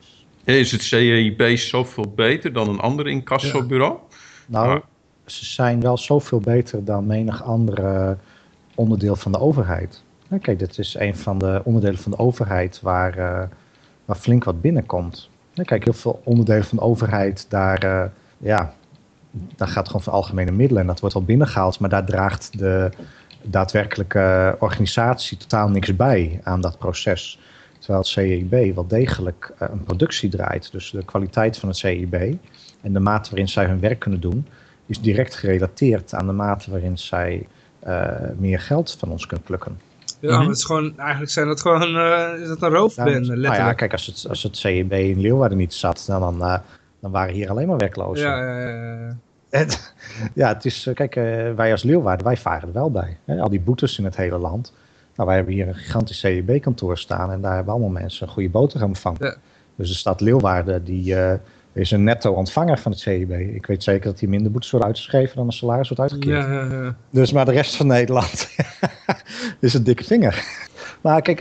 Is het CEIB zoveel beter dan een ander incassobureau? Nou, ze zijn wel zoveel beter dan menig andere onderdeel van de overheid. Kijk, dit is een van de onderdelen van de overheid waar, uh, waar flink wat binnenkomt. Kijk, heel veel onderdelen van de overheid, daar, uh, ja, daar gaat gewoon van algemene middelen en dat wordt al binnengehaald, maar daar draagt de daadwerkelijke organisatie totaal niks bij aan dat proces. Terwijl het CIB wel degelijk uh, een productie draait. Dus de kwaliteit van het CIB en de mate waarin zij hun werk kunnen doen, is direct gerelateerd aan de mate waarin zij meer geld van ons kunt plukken. Ja, mm het is gewoon, eigenlijk zijn dat gewoon, uh, is dat een roofbende, nou, ja, kijk, als het, als het CNB in Leeuwarden niet zat, dan, uh, dan waren hier alleen maar werklozen. Ja, ja, ja. En, (laughs) ja, het is, kijk, wij als Leeuwarden, wij varen er wel bij. Hè? Al die boetes in het hele land. Nou, wij hebben hier een gigantisch CEB-kantoor staan en daar hebben allemaal mensen een goede boterham van. Ja. Dus de stad Leeuwarden, die, is een netto ontvanger van het CIB. Ik weet zeker dat hij minder boetes wordt uitgeschreven dan een salaris wordt uitgekeerd. Ja, ja, ja. Dus maar de rest van Nederland (laughs) is een dikke vinger. Maar kijk,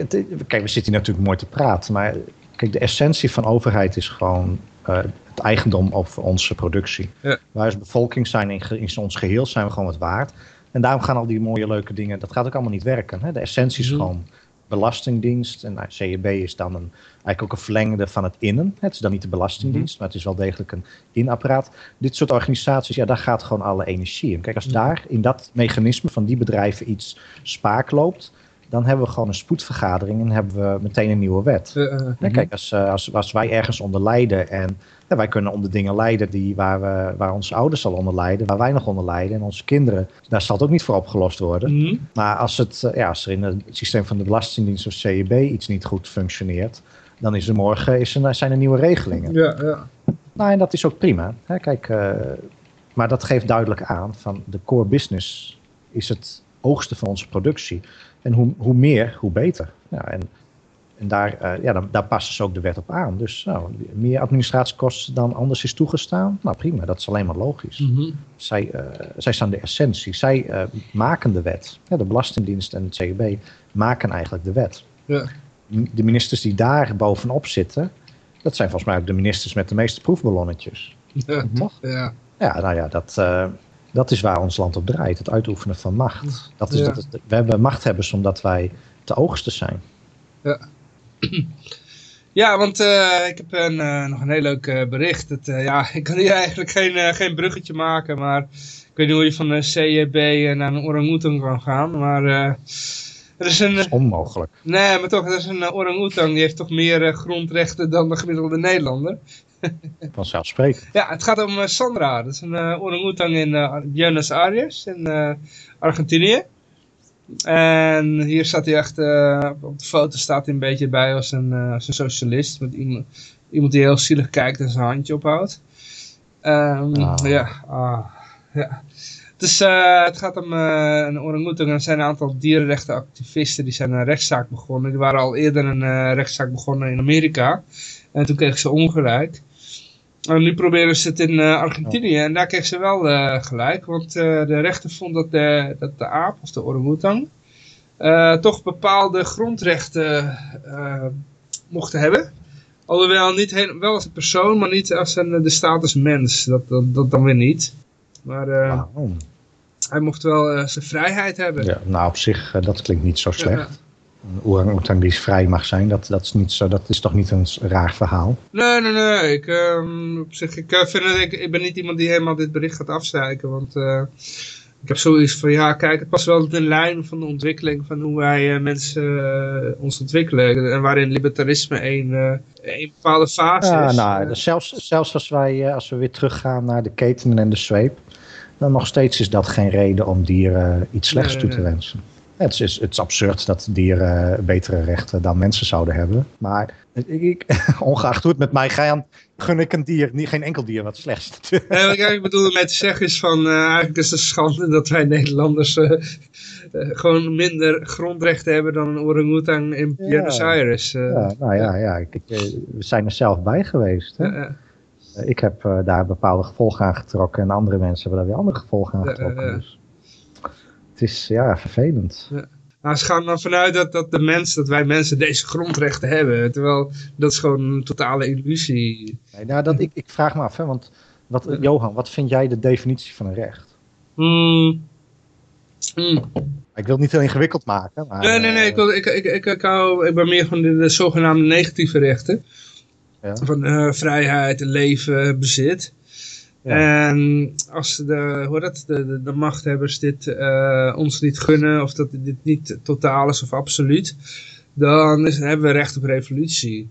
kijk, we zitten hier natuurlijk mooi te praten. Maar kijk, de essentie van overheid is gewoon uh, het eigendom over onze productie. Wij als bevolking zijn in, in, ons geheel zijn we gewoon wat waard. En daarom gaan al die mooie leuke dingen, dat gaat ook allemaal niet werken. Hè? De essentie is mhm. gewoon Belastingdienst. En nou, CEB is dan een, eigenlijk ook een verlengde van het innen. Het is dan niet de Belastingdienst, mhm. maar het is wel degelijk een inapparaat. Dit soort organisaties, ja, daar gaat gewoon alle energie in. Kijk, als mhm. daar in dat mechanisme van die bedrijven iets spaak loopt, dan hebben we gewoon een spoedvergadering en hebben we meteen een nieuwe wet. kijk, mhm. als, eh, als, als wij ergens onder lijden en wij kunnen onder dingen lijden die, waar, we, waar onze ouders al onder lijden, waar wij nog onder lijden en onze kinderen, daar zal het ook niet voor opgelost worden. Maar als, het, eh, ja, als er in het systeem van de Belastingdienst of CEB iets niet goed functioneert, dan is er morgen is er, zijn er nieuwe regelingen. Ja, ja. Nou, en dat is ook prima. Hè? Kijk, uh, maar dat geeft duidelijk aan van de core business is het hoogste van onze productie. En hoe, hoe meer, hoe beter. Ja, en en daar, uh, ja, dan, daar passen ze ook de wet op aan. Dus nou, meer administratiekosten dan anders is toegestaan. Nou prima, dat is alleen maar logisch. Mhm. zij, uh, zij staan de essentie. Zij uh, maken de wet. Ja, de Belastingdienst en het CGB maken eigenlijk de wet. Ja. De ministers die daar bovenop zitten, dat zijn volgens mij ook de ministers met de meeste proefballonnetjes. Ja. Toch? Ja. Ja, nou ja, dat, dat is waar ons land op draait. Het uitoefenen van macht. Dat is, ja. dat we hebben machthebbers omdat wij te oogsten zijn. Ja. (clears throat) Ja, want uh, ik heb een, uh, nog een heel leuk uh, bericht. Het, ja, (laughs) ik kan hier eigenlijk geen, geen bruggetje maken, maar ik weet niet hoe je van de CEB naar een orang kan gaan. Maar er is een... Dat is onmogelijk. Nee, maar toch, er is een orang die heeft toch meer grondrechten dan de gemiddelde Nederlander. (laughs) Vanzelfsprekend. ja, het gaat om Sandra. Dat is een uh, orang in Buenos Aires in Argentinië. En hier staat hij echt, uh, op de foto staat hij een beetje bij als een, uh, als een socialist. Met iemand, iemand die heel zielig kijkt en zijn handje ophoudt. Um, Ja, ah, ja. Dus uh, het gaat om een orangutang. Er zijn een aantal dierenrechtenactivisten die zijn een rechtszaak begonnen. Die waren al eerder een rechtszaak begonnen in Amerika. En toen kregen ze ongelijk. En nu proberen ze het in uh, Argentinië en daar kregen ze wel uh, gelijk. Want uh, de rechter vond dat de, dat de aap, of de orangutang, toch bepaalde grondrechten mochten hebben. Alhoewel niet heel, wel als een persoon, maar niet als een, de status mens. Dat, dat, dat dan weer niet. Maar hij mocht wel zijn vrijheid hebben. Ja, nou op zich, dat klinkt niet zo slecht een orang-oetang die vrij mag zijn, dat, dat, is niet zo, dat is toch niet een raar verhaal? Nee, nee, nee. Ik, um, op zich, ik, uh, vind het, ik, ik, ben niet iemand die helemaal dit bericht gaat afzeiken, want ik heb zoiets van, ja, kijk, het past wel in de lijn van de ontwikkeling van hoe wij mensen ons ontwikkelen. En waarin libertarisme een, een bepaalde fase ja, is. Nou, zelfs, zelfs als, wij, als we weer teruggaan naar de ketenen en de zweep, dan nog steeds is dat geen reden om dieren iets slechts Nee, toe te wensen. Het is, het is absurd dat dieren betere rechten dan mensen zouden hebben. Maar ik, ik- (laughs) ongeacht hoe het met mij gaat, gun ik een dier, niet, geen enkel dier wat slechts. Wat ik eigenlijk bedoelde met te zeggen is van, eh, eigenlijk is het schande dat wij Nederlanders eh, eh, gewoon minder grondrechten hebben dan een orang-oetan in Ja. Buenos Aires. eh. ja, nou ja, ja ik, ik, eh, we zijn er zelf bij geweest. Hè? Eh, Ik heb eh, daar bepaalde gevolgen aan getrokken en andere mensen hebben daar weer andere gevolgen aan getrokken. Dus het is ja, vervelend. nou, ze gaan dan vanuit dat, dat, de mens, dat wij mensen deze grondrechten hebben. Terwijl dat is gewoon een totale illusie. Nee, nou, dat, ik, ik vraag me af, hè, want wat. Johan, wat vind jij de definitie van een recht? Hmm. Hmm. Ik wil het niet heel ingewikkeld maken. Maar, Nee, nee, nee. Ik, eh, wil, ik, ik, ik, ik, hou, ik ben meer van de, de zogenaamde negatieve rechten. Ja. Van eh, vrijheid, leven, bezit. Ja. En als de, hoe dat, de, de, de machthebbers dit eh, ons niet gunnen, of dat dit niet totaal is of absoluut, dan is, hebben we recht op revolutie.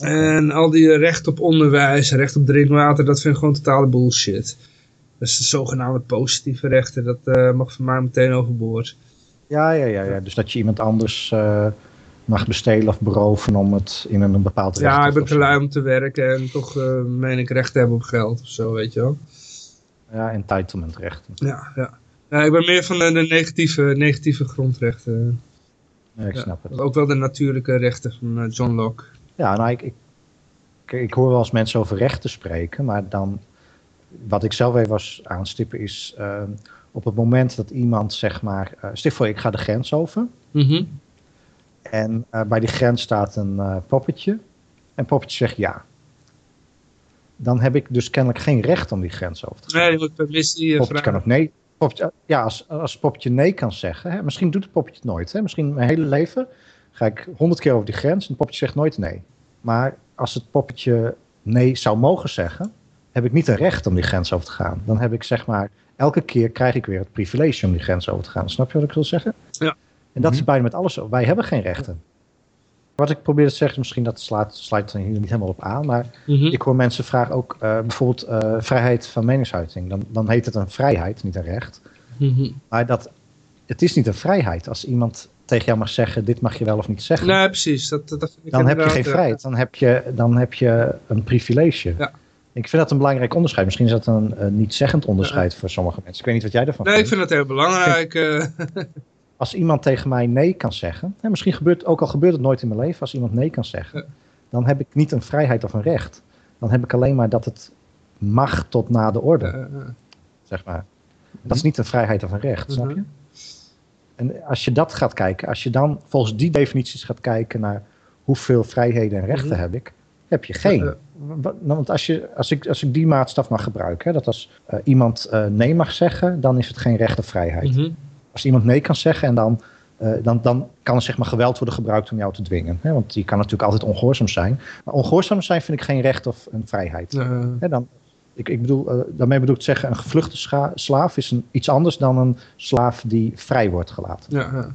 En al die recht op onderwijs, recht op drinkwater, dat vind ik gewoon totale bullshit. Dus de zogenaamde positieve rechten, dat eh, mag voor mij meteen overboord. ja, ja, ja, ja. Dus dat je iemand anders mag bestelen of beroven om het in een bepaald recht Ja, ik ben te lui om te werken en toch eh meen ik recht te hebben op geld of zo, weet je wel. Ja, entitlementrechten. Ja, ja. ja ik ben meer van de, de negatieve, negatieve grondrechten. Ja, ik Ja. snap het. Ook wel de natuurlijke rechten van eh, John Locke. Ja, nou, ik, ik, ik, hoor wel eens mensen over rechten spreken, maar dan, wat ik zelf even was aanstippen is, eh, op het moment dat iemand, zeg maar, uh, voor ik ga de grens over Mhm. En eh, bij die grens staat een eh, poppetje en poppetje zegt ja. Dan heb ik dus kennelijk geen recht om die grens over te gaan. Nee, je moet permissie eh, Poppetje kan ook nee. Poppetje, ja, als, als Poppetje nee kan zeggen, hè, misschien doet het Poppetje het nooit. Hè, misschien mijn hele leven ga ik honderd keer over die grens en het Poppetje zegt nooit nee. Maar als het Poppetje nee zou mogen zeggen, heb ik niet een recht om die grens over te gaan. Dan heb ik zeg maar, elke keer krijg ik weer het privilege om die grens over te gaan. Snap je wat ik wil zeggen? Ja. En dat is Mhm. bijna met alles zo. Wij hebben geen rechten. Wat ik probeer te zeggen, is misschien dat slaat, sluit er hier niet helemaal op aan, maar Mhm. ik hoor mensen vragen ook eh, bijvoorbeeld eh, vrijheid van meningsuiting. Dan, dan heet het een vrijheid, niet een recht. Mhm. Maar dat, het is niet een vrijheid. Als iemand tegen jou mag zeggen, dit mag je wel of niet zeggen, Nee, precies. Dat, dat, vind ik dan heb je geen eh, vrijheid. Dan heb je, dan heb je een privilege. Ja. Ik vind dat een belangrijk onderscheid. Misschien is dat een eh, niet-zeggend onderscheid voor sommige mensen. Ik weet niet wat jij ervan Nee, ik vindt. vind dat heel belangrijk. (laughs) Als iemand tegen mij nee kan zeggen, hè, misschien gebeurt, ook al gebeurt het nooit in mijn leven, als iemand nee kan zeggen, dan heb ik niet een vrijheid of een recht. Dan heb ik alleen maar dat het mag tot na de orde. zeg maar. Dat is niet een vrijheid of een recht, snap je? En als je dat gaat kijken, als je dan volgens die definities gaat kijken naar hoeveel vrijheden en rechten Mhm. heb ik, heb je geen. Nou, Want als, je, als, ik, als ik die maatstaf mag gebruiken, hè, dat als eh, iemand eh, nee mag zeggen, dan is het geen recht of vrijheid. Mhm. Als iemand nee kan zeggen en dan, eh, dan, dan kan er zeg maar geweld worden gebruikt om jou te dwingen. Hè? Want je kan natuurlijk altijd ongehoorzaam zijn. Maar ongehoorzaam zijn vind ik geen recht of een vrijheid. Hè, dan, ik, ik bedoel, eh, daarmee bedoel ik te zeggen, een gevluchte slaaf is een, iets anders dan een slaaf die vrij wordt gelaten. ja, ja.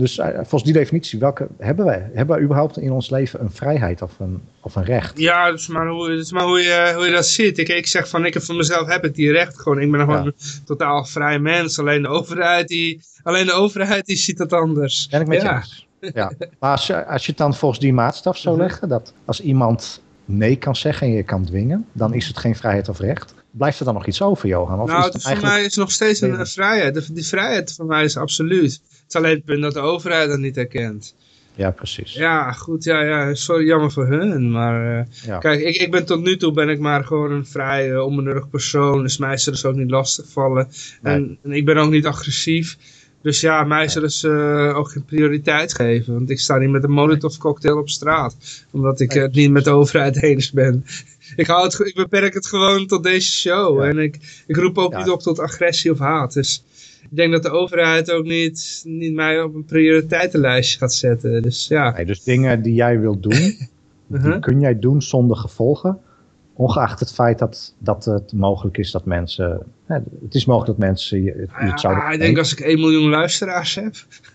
Dus eh, volgens die definitie, welke hebben wij? Hebben wij überhaupt in ons leven een vrijheid of een, of een recht? Ja, is maar hoe, is maar hoe, je, hoe je dat ziet. Ik, ik zeg van, ik heb voor mezelf heb ik die recht gewoon. Ik ben gewoon Ja. een totaal vrij mens. Alleen de overheid, die, alleen de overheid die ziet dat anders. Ben ik met ja. je eens. Ja. Maar als je, als je het dan volgens die maatstaf zou Mhm. leggen, dat als iemand nee kan zeggen en je kan dwingen, dan is het geen vrijheid of recht. Blijft er dan nog iets over, Johan? Of nou, is het het is voor mij is nog steeds een, vrijheid. De- Die vrijheid voor mij is absoluut. Het is alleen het punt dat de overheid dat niet erkent. Ja, precies. Ja, goed, ja, ja, is zo jammer voor hun. Maar eh, Ja. kijk, ik, ik ben tot nu toe ben ik maar gewoon een vrij onbenullig persoon. Dus mij zullen ze ook niet lastigvallen. En, en ik ben ook niet agressief. Dus ja, mij zullen ze eh, ook geen prioriteit geven. Want ik sta niet met een molotov cocktail op straat. Omdat ik het niet met de overheid (laughs) eens ben. Ik, hou het, ik beperk het gewoon tot deze show. Ja. En ik, ik roep ook Ja. niet op tot agressie of haat. Dus ik denk dat de overheid ook niet, niet mij op een prioriteitenlijstje gaat zetten. Dus ja. Nee, dus dingen die jij wilt doen, (laughs) die Uh-huh. kun jij doen zonder gevolgen, ongeacht het feit dat, dat het mogelijk is dat mensen... Hè, het is mogelijk dat mensen je, je het Ja, ik denk als ik 1 miljoen luisteraars heb,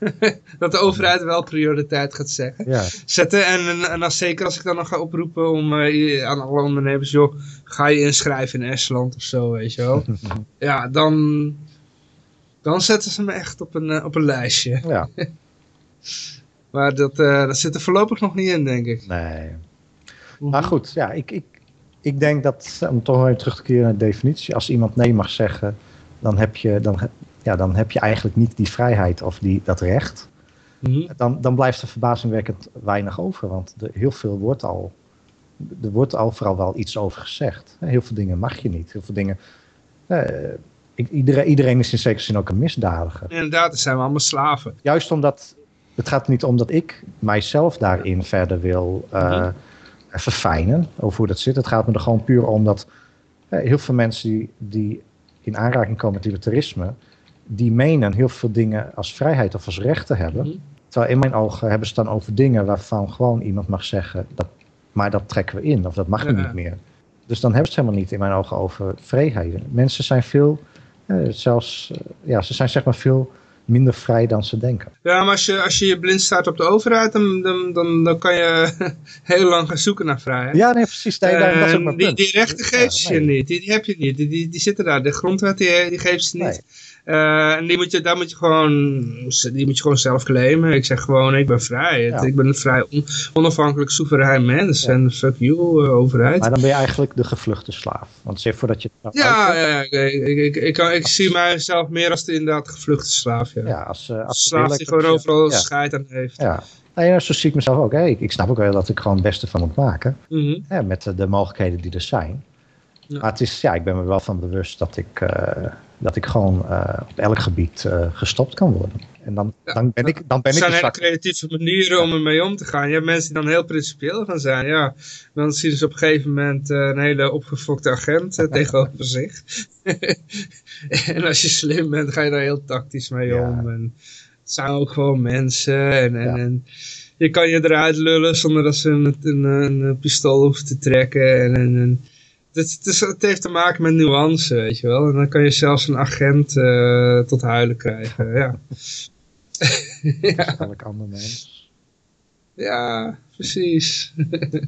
(laughs) dat de overheid wel prioriteit gaat zeggen. Ja, zetten. En, en, als, zeker als ik dan nog ga oproepen om eh, aan alle ondernemers, joh, ga je inschrijven in Estland of zo, weet je wel. (laughs) ja, dan, dan zetten ze me echt op een, eh, op een lijstje. ja, (laughs) Maar dat, eh, dat zit er voorlopig nog niet in, denk ik. nee. Maar goed, ja, ik, ik, ik denk dat, om toch weer terug te keren naar de definitie, als iemand nee mag zeggen, dan heb je, dan, ja, dan heb je eigenlijk niet die vrijheid of die, dat recht. Mhm. Dan, dan blijft er verbazingwekkend weinig over, want er, heel veel wordt al, er wordt overal wel iets over gezegd. Heel veel dingen mag je niet, heel veel dingen... eh, iedereen, iedereen is in zekere zin ook een misdadiger. Inderdaad, dan zijn we allemaal slaven. Juist omdat, het gaat niet om dat ik mijzelf daarin verder wil eh, Mhm. Verfijnen, over hoe dat zit. Het gaat me er gewoon puur om dat eh, heel veel mensen die, die in aanraking komen met libertarisme, die menen heel veel dingen als vrijheid of als rechten hebben. Mhm. Terwijl in mijn ogen hebben ze het dan over dingen waarvan gewoon iemand mag zeggen, dat, maar dat trekken we in, of dat mag nu Ja. niet meer. Dus dan hebben ze het helemaal niet in mijn ogen over vrijheden. Mensen zijn veel, eh, zelfs, eh, ja, ze zijn zeg maar veel minder vrij dan ze denken. Ja, maar als je, als je je blind staat op de overheid, dan, dan, dan, dan kan je (laughs) heel lang gaan zoeken naar vrijheid. Ja, nee, precies. Nee, dat is ook mijn die, die rechten Ja, geeft ze je niet, die, die heb je niet, die, die, die zitten daar. De grondwet die, die geeft ze niet. Nee. Eh, en die moet je, daar moet je, gewoon, die moet je gewoon zelf claimen. Ik zeg gewoon, ik ben vrij. Ja. Ik ben een vrij on- onafhankelijk, soeverein mens. Ja. En fuck you, eh, overheid. Maar dan ben je eigenlijk de gevluchte slaaf. Want zeg voordat je nou ja, ja, ja, ik, ik, ik, ik, kan- ik zie mijzelf meer als de inderdaad gevluchte slaaf. Ja. ja, als, eh, als slaaf die gewoon overal scheid aan heeft. Ja. Nou ja, zo zie ik mezelf ook. Hè. Ik, ik snap ook wel dat ik gewoon het beste van moet maken. Mhm. Hè, met de, de mogelijkheden die er zijn. Ja. Maar het is, ja, ik ben me wel van bewust dat ik, dat ik gewoon eh, op elk gebied eh, gestopt kan worden. En dan, Ja. dan ben ik, dan ben Er ik zijn hele creatieve manieren om ermee om te gaan. Je hebt mensen die dan heel principieel gaan zijn. Ja, dan zien ze op een gegeven moment eh, een hele opgefokte agent tegenover zich. (laughs) en als je slim bent, ga je daar heel tactisch mee Ja. om. En het zijn ook gewoon mensen. En, en, Ja. en je kan je eruit lullen zonder dat ze een, een, een pistool hoeven te trekken. En, en, het, het, is, het heeft te maken met nuance, weet je wel. En dan kan je zelfs een agent eh, tot huilen krijgen. Ja. (laughs) ja. Elk ander mens. Ja, precies.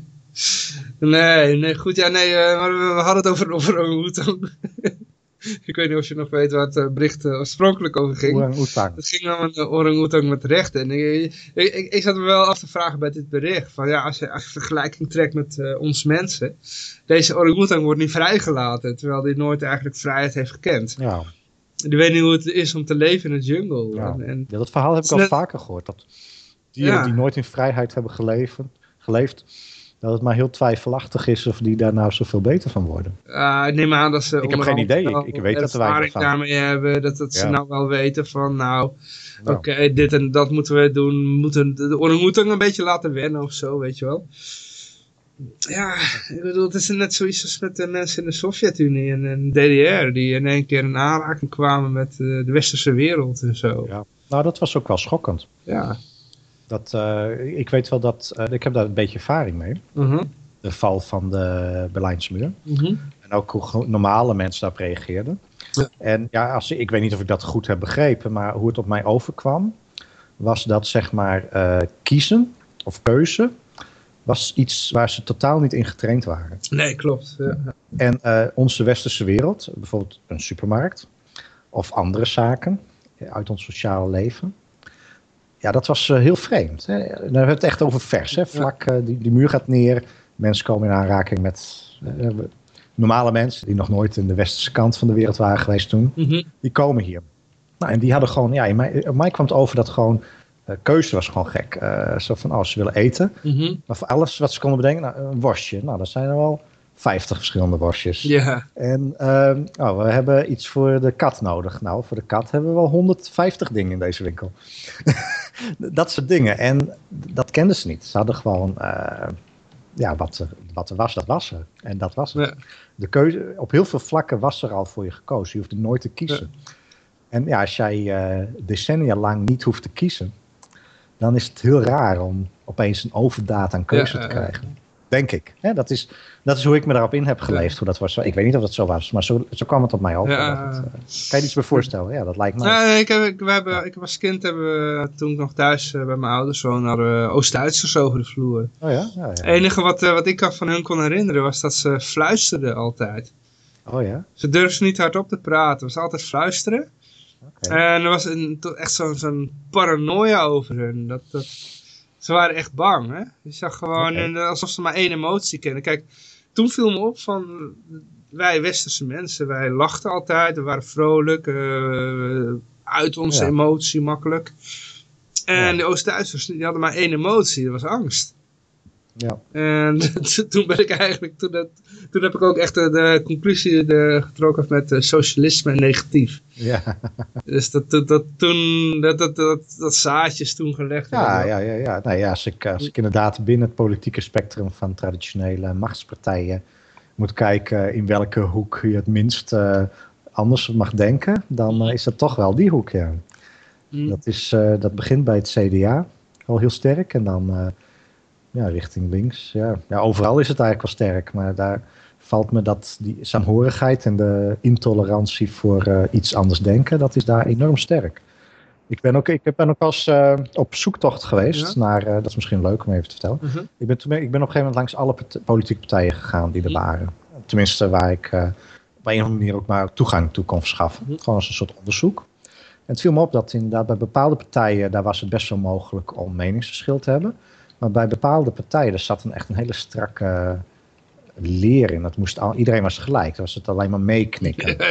(laughs) nee, nee, goed. Ja, nee, maar we, we hadden het over, over orang-oetang. (laughs) Ik weet niet of je nog weet waar het eh, bericht eh, oorspronkelijk over ging. Orang-oetang. Het ging om een orang-oetang met rechten. En ik, ik, ik, ik zat me wel af te vragen bij dit bericht. Van ja, als je, als je vergelijking trekt met eh, ons mensen. Deze orang-oetang wordt niet vrijgelaten. Terwijl die nooit eigenlijk vrijheid heeft gekend. Ja. Die weet niet hoe het is om te leven in de jungle. Ja. En, en, Ja, dat verhaal heb ik al net- vaker gehoord. Dat dieren Ja. die nooit in vrijheid hebben geleven, geleefd, dat het maar heel twijfelachtig is of die daar nou zoveel beter van worden. Uh, ik neem aan dat ze Ik heb geen idee. Ik- ik weet dat er weinig van. daarmee hebben. Dat, dat ze Ja. nou wel weten van nou, Nou. oké, dit en dat moeten we doen. We moeten de orang-oetang een beetje laten wennen of zo, weet je wel. Ja, ik bedoel, het is net zoiets als met de mensen in de Sovjet-Unie en, en DDR. Die in één keer in aanraking kwamen met eh, de westerse wereld en zo. Ja. Nou, dat was ook wel schokkend. Ja. Dat, eh, ik weet wel dat, eh, ik heb daar een beetje ervaring mee. Mhm, De val van de Berlijnse muur. mhm. En ook hoe normale mensen daarop reageerden. Ja. En ja, als, ik weet niet of ik dat goed heb begrepen, maar hoe het op mij overkwam, was dat zeg maar eh, kiezen of keuze was iets waar ze totaal niet in getraind waren. Nee, klopt. Ja. En onze westerse wereld, bijvoorbeeld een supermarkt of andere zaken uit ons sociale leven. Ja, dat was eh, heel vreemd. Hè. Dan hebben we het echt over vers. Hè. Vlak, eh, die, die muur gaat neer. Mensen komen in aanraking met eh, normale mensen die nog nooit in de westerse kant van de wereld waren geweest toen. Mhm. Die komen hier. Nou, en die hadden gewoon, ja, in mij, kwam het over dat gewoon eh, keuze was gewoon gek. Zo van, oh, ze willen eten. Mhm. Maar voor alles wat ze konden bedenken, nou, een worstje. Nou, dat zijn er wel 50 verschillende worstjes. Ja. En ehm, oh, we hebben iets voor de kat nodig. Nou, voor de kat hebben we wel 150 dingen in deze winkel. (laughs) dat soort dingen. En dat kenden ze niet. Ze hadden gewoon, eh, ja, wat er, wat er was, dat was er. En dat was het. Ja. De keuze, op heel veel vlakken was er al voor je gekozen. Je hoefde nooit te kiezen. En ja, als jij eh, decennia lang niet hoeft te kiezen, dan is het heel raar om opeens een overdaad aan keuze Ja, te krijgen. Denk ik. Hè, dat, is, dat is hoe ik me daarop in heb geleefd. Hoe dat was. Ik weet niet of dat zo was, maar zo, zo kwam het op mij op. Ja. Het, eh, kan je iets bij voorstellen? Ja, dat lijkt me. Nee, ik, heb, ik, we hebben, ik was kind, hebben we, toen ik nog thuis eh, bij mijn ouders woonde, we Oost-Duitsers over de vloer. Oh ja? ja, Het ja. enige wat, eh, wat ik kan van hun kon herinneren was dat ze fluisterden altijd. Oh ja? Ze durfden niet hardop te praten, het was altijd fluisteren. Oké. En er was een, echt zo'n zo'n paranoia over hun. Dat, dat, ze waren echt bang, hè. Je zag gewoon eh, alsof ze maar één emotie kennen. Kijk, toen viel me op van... Wij westerse mensen, wij lachten altijd. We waren vrolijk. eh, uit onze Ja. emotie makkelijk. En Ja. de Oost-Duitsers, die hadden maar één emotie. Dat was angst. Ja. En (laughs) toen ben ik eigenlijk, toen, dat, toen heb ik ook echt de, de conclusie de, getrokken met eh, socialisme negatief. Ja. (laughs) Dus dat, dat, dat, toen, dat, dat, dat, dat zaadje is toen gelegd. Ja, ja, ja, ja. Nou ja, als ik, als ik inderdaad binnen het politieke spectrum van traditionele machtspartijen moet kijken in welke hoek je het minst eh, anders mag denken, dan eh, is dat toch wel die hoek, ja. Hm. Dat, is, dat begint bij het CDA al heel sterk en dan ja, richting links. Ja. ja, overal is het eigenlijk wel sterk, maar daar valt me dat die saamhorigheid en de intolerantie voor eh, iets anders denken, dat is daar enorm sterk. Ik ben ook, ik ben ook als eh, op zoektocht geweest Ja. naar, eh, dat is misschien leuk om even te vertellen. Mhm. Ik ben, ik ben op een gegeven moment langs alle politieke partijen gegaan die er waren. Tenminste, waar ik op een of andere manier ook maar toegang toe kon verschaffen. Mhm. Gewoon als een soort onderzoek. En het viel me op dat inderdaad bij bepaalde partijen, daar was het best wel mogelijk om meningsverschil te hebben. Maar bij bepaalde partijen, zat een, echt een hele strakke leer in. Dat moest al, iedereen was gelijk. Dan was het alleen maar meeknikken. (laughs)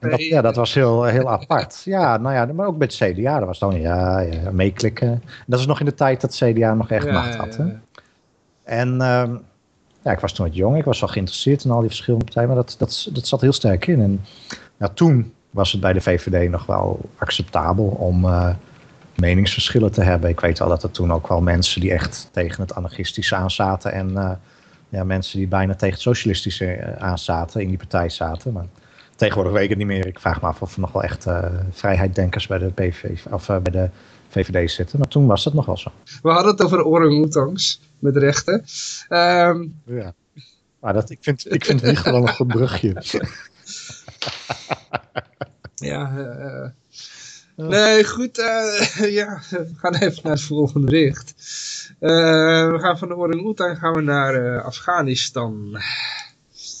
Dat, ja, dat was heel, heel apart. (laughs) Ja, nou ja, maar ook bij het CDA, dat was dan ja, ja meeklikken. En dat is nog in de tijd dat CDA nog echt Ja, macht had. Hè? En ehm, ja, ik was toen wat jong, ik was wel geïnteresseerd in al die verschillende partijen, maar dat, dat, dat zat heel sterk in. En ja, toen was het bij de VVD nog wel acceptabel om eh, meningsverschillen te hebben. Ik weet wel dat er toen ook wel mensen die echt tegen het anarchistische aanzaten en eh, ja, mensen die bijna tegen het socialistische eh, aanzaten in die partij zaten. Maar tegenwoordig weet ik het niet meer. Ik vraag me af of er nog wel echt eh vrijheiddenkers bij de, PV, of, bij de VVD zitten. Maar toen was dat nog wel zo. We hadden het over orang-oetangs met rechten. Ehm, Ja. Maar dat, ik, vind, ik vind het niet gewoon een goed brugje. (laughs) ja. Nee, goed. eh, (laughs) ja, we gaan even naar het volgende bericht. Eh, we gaan van de orang-oetang gaan we naar eh, Afghanistan.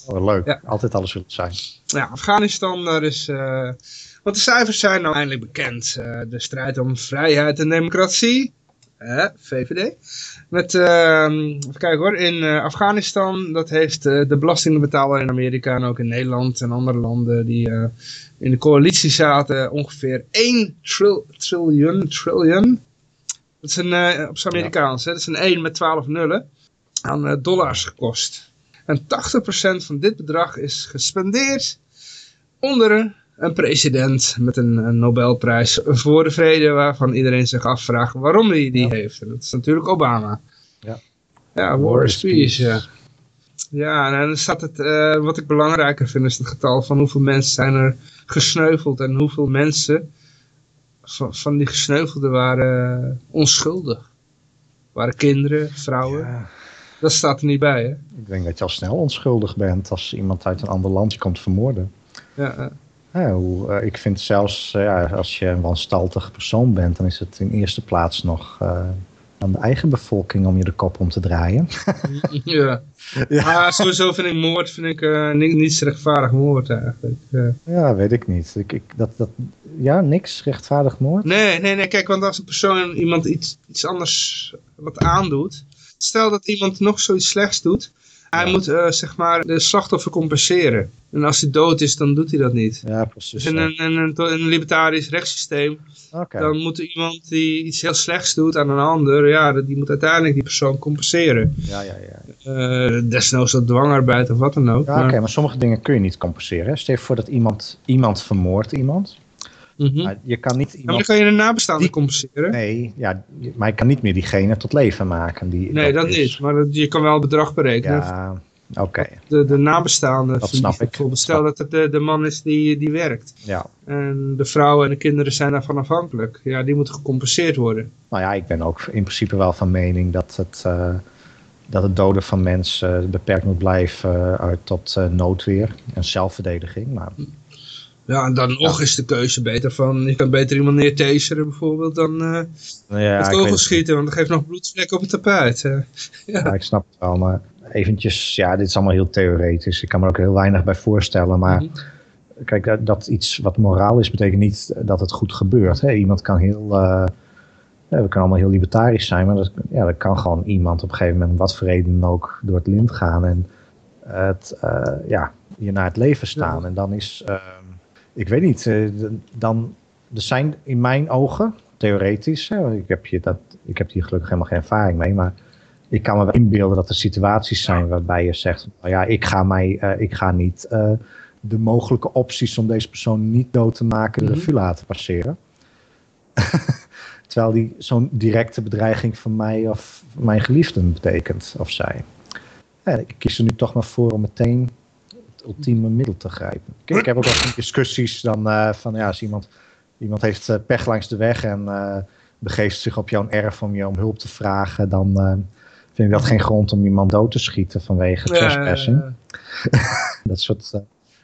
Oh, leuk. Ja. Altijd alles wil zijn. Ja, Afghanistan, daar is... want de cijfers zijn nou eindelijk bekend. De strijd om vrijheid en democratie. VVD. Met, ehm, even kijken hoor, in eh, Afghanistan, dat heeft eh, de belastingbetaler in Amerika en ook in Nederland en andere landen die eh, in de coalitie zaten, ongeveer 1 tril, triljoen, triljoen. Dat is een, op zijn Amerikaans, hè, dat is een 1 met 12 nullen, aan dollars gekost. En 80% van dit bedrag is gespendeerd onder een president met een, een Nobelprijs voor de vrede, waarvan iedereen zich afvraagt waarom hij die Ja. heeft. En dat is natuurlijk Obama. Ja. Ja, war is peace, ja. Ja, en dan staat het, eh, wat ik belangrijker vind, is het getal van hoeveel mensen zijn er gesneuveld en hoeveel mensen van, van die gesneuvelden waren onschuldig. Waren kinderen, vrouwen. Ja, Dat staat er niet bij, hè? ik denk dat je al snel onschuldig bent als iemand uit een ander land je komt vermoorden. Ja, Ja, hoe, eh, ik vind zelfs eh, ja, als je een wanstaltig persoon bent, dan is het in eerste plaats nog eh, aan de eigen bevolking om je de kop om te draaien. (laughs) ja. (laughs) Ja. Maar sowieso vind ik moord vind ik, eh, niet, niet zo rechtvaardig moord eigenlijk. Eh, Ja, weet ik niet. Ik, ik, dat, dat, ja, niks rechtvaardig moord. nee, nee, nee. Kijk, want als een persoon iemand iets, iets anders wat aandoet. Stel dat iemand nog zoiets slechts doet. Hij Ja. moet eh, zeg maar de slachtoffer compenseren. En als hij dood is, dan doet hij dat niet. Ja, precies. Dus in een, in een, in een libertarisch rechtssysteem, dan moet iemand die iets heel slechts doet aan een ander, ja, die moet uiteindelijk die persoon compenseren. Ja, ja, ja. Eh desnoods door dwangarbeid of wat dan ook. Ja, maar- oké, maar sommige dingen kun je niet compenseren. hè. Stel je voor dat iemand, iemand vermoordt iemand. Mhm. Maar je kan niet maar dan iemand... kan je een nabestaande Die- compenseren. Nee, Nee, ja, maar je kan niet meer diegene tot leven maken. Die, dat, is- niet. Maar je kan wel een bedrag berekenen. Ja, oké. De, de nabestaande. Dat snap die- ik. Bijvoorbeeld stel dat het de, de man is die, die werkt. Ja. En de vrouwen en de kinderen zijn daarvan afhankelijk. Ja, die moeten gecompenseerd worden. Nou ja, ik ben ook in principe wel van mening dat het... eh, dat het doden van mensen beperkt moet blijven uit tot noodweer en zelfverdediging. Maar ja, en dan nog is de keuze beter van, je kan beter iemand neertaseren bijvoorbeeld dan uh, ja, het kogelschieten, want dat geeft nog bloedvlek op het tapijt. Uh, (laughs) ja. ja. ik snap het wel, maar eventjes, ja, dit is allemaal heel theoretisch. Ik kan me er ook heel weinig bij voorstellen, maar mhm. kijk, dat, dat, iets wat moraal is, betekent niet dat het goed gebeurt. Hè? Iemand kan heel, uh, we kunnen allemaal heel libertarisch zijn, maar dat, ja, dat kan gewoon iemand op een gegeven moment, wat voor reden ook, door het lint gaan en het, ja, je naar het leven staan. En dan is ik weet niet, eh, dan, er zijn in mijn ogen, theoretisch, hè, ik, heb hier dat, ik heb hier gelukkig helemaal geen ervaring mee, maar ik kan me wel inbeelden dat er situaties zijn waarbij je zegt, nou ja, ik ga, mij, uh, ik ga niet uh, de mogelijke opties om deze persoon niet dood te maken de revue laten passeren. (laughs) Terwijl die zo'n directe bedreiging van mij of mijn geliefden betekent, of zij. Ja, ik kies er nu toch maar voor om meteen ultieme middel te grijpen. Ik, ik heb ook wel discussies dan uh, van ja, als iemand, iemand heeft uh, pech langs de weg en uh, begeeft zich op jouw erf om je om hulp te vragen, dan vind ik dat geen grond om iemand dood te schieten vanwege trespassing. (laughs) dat soort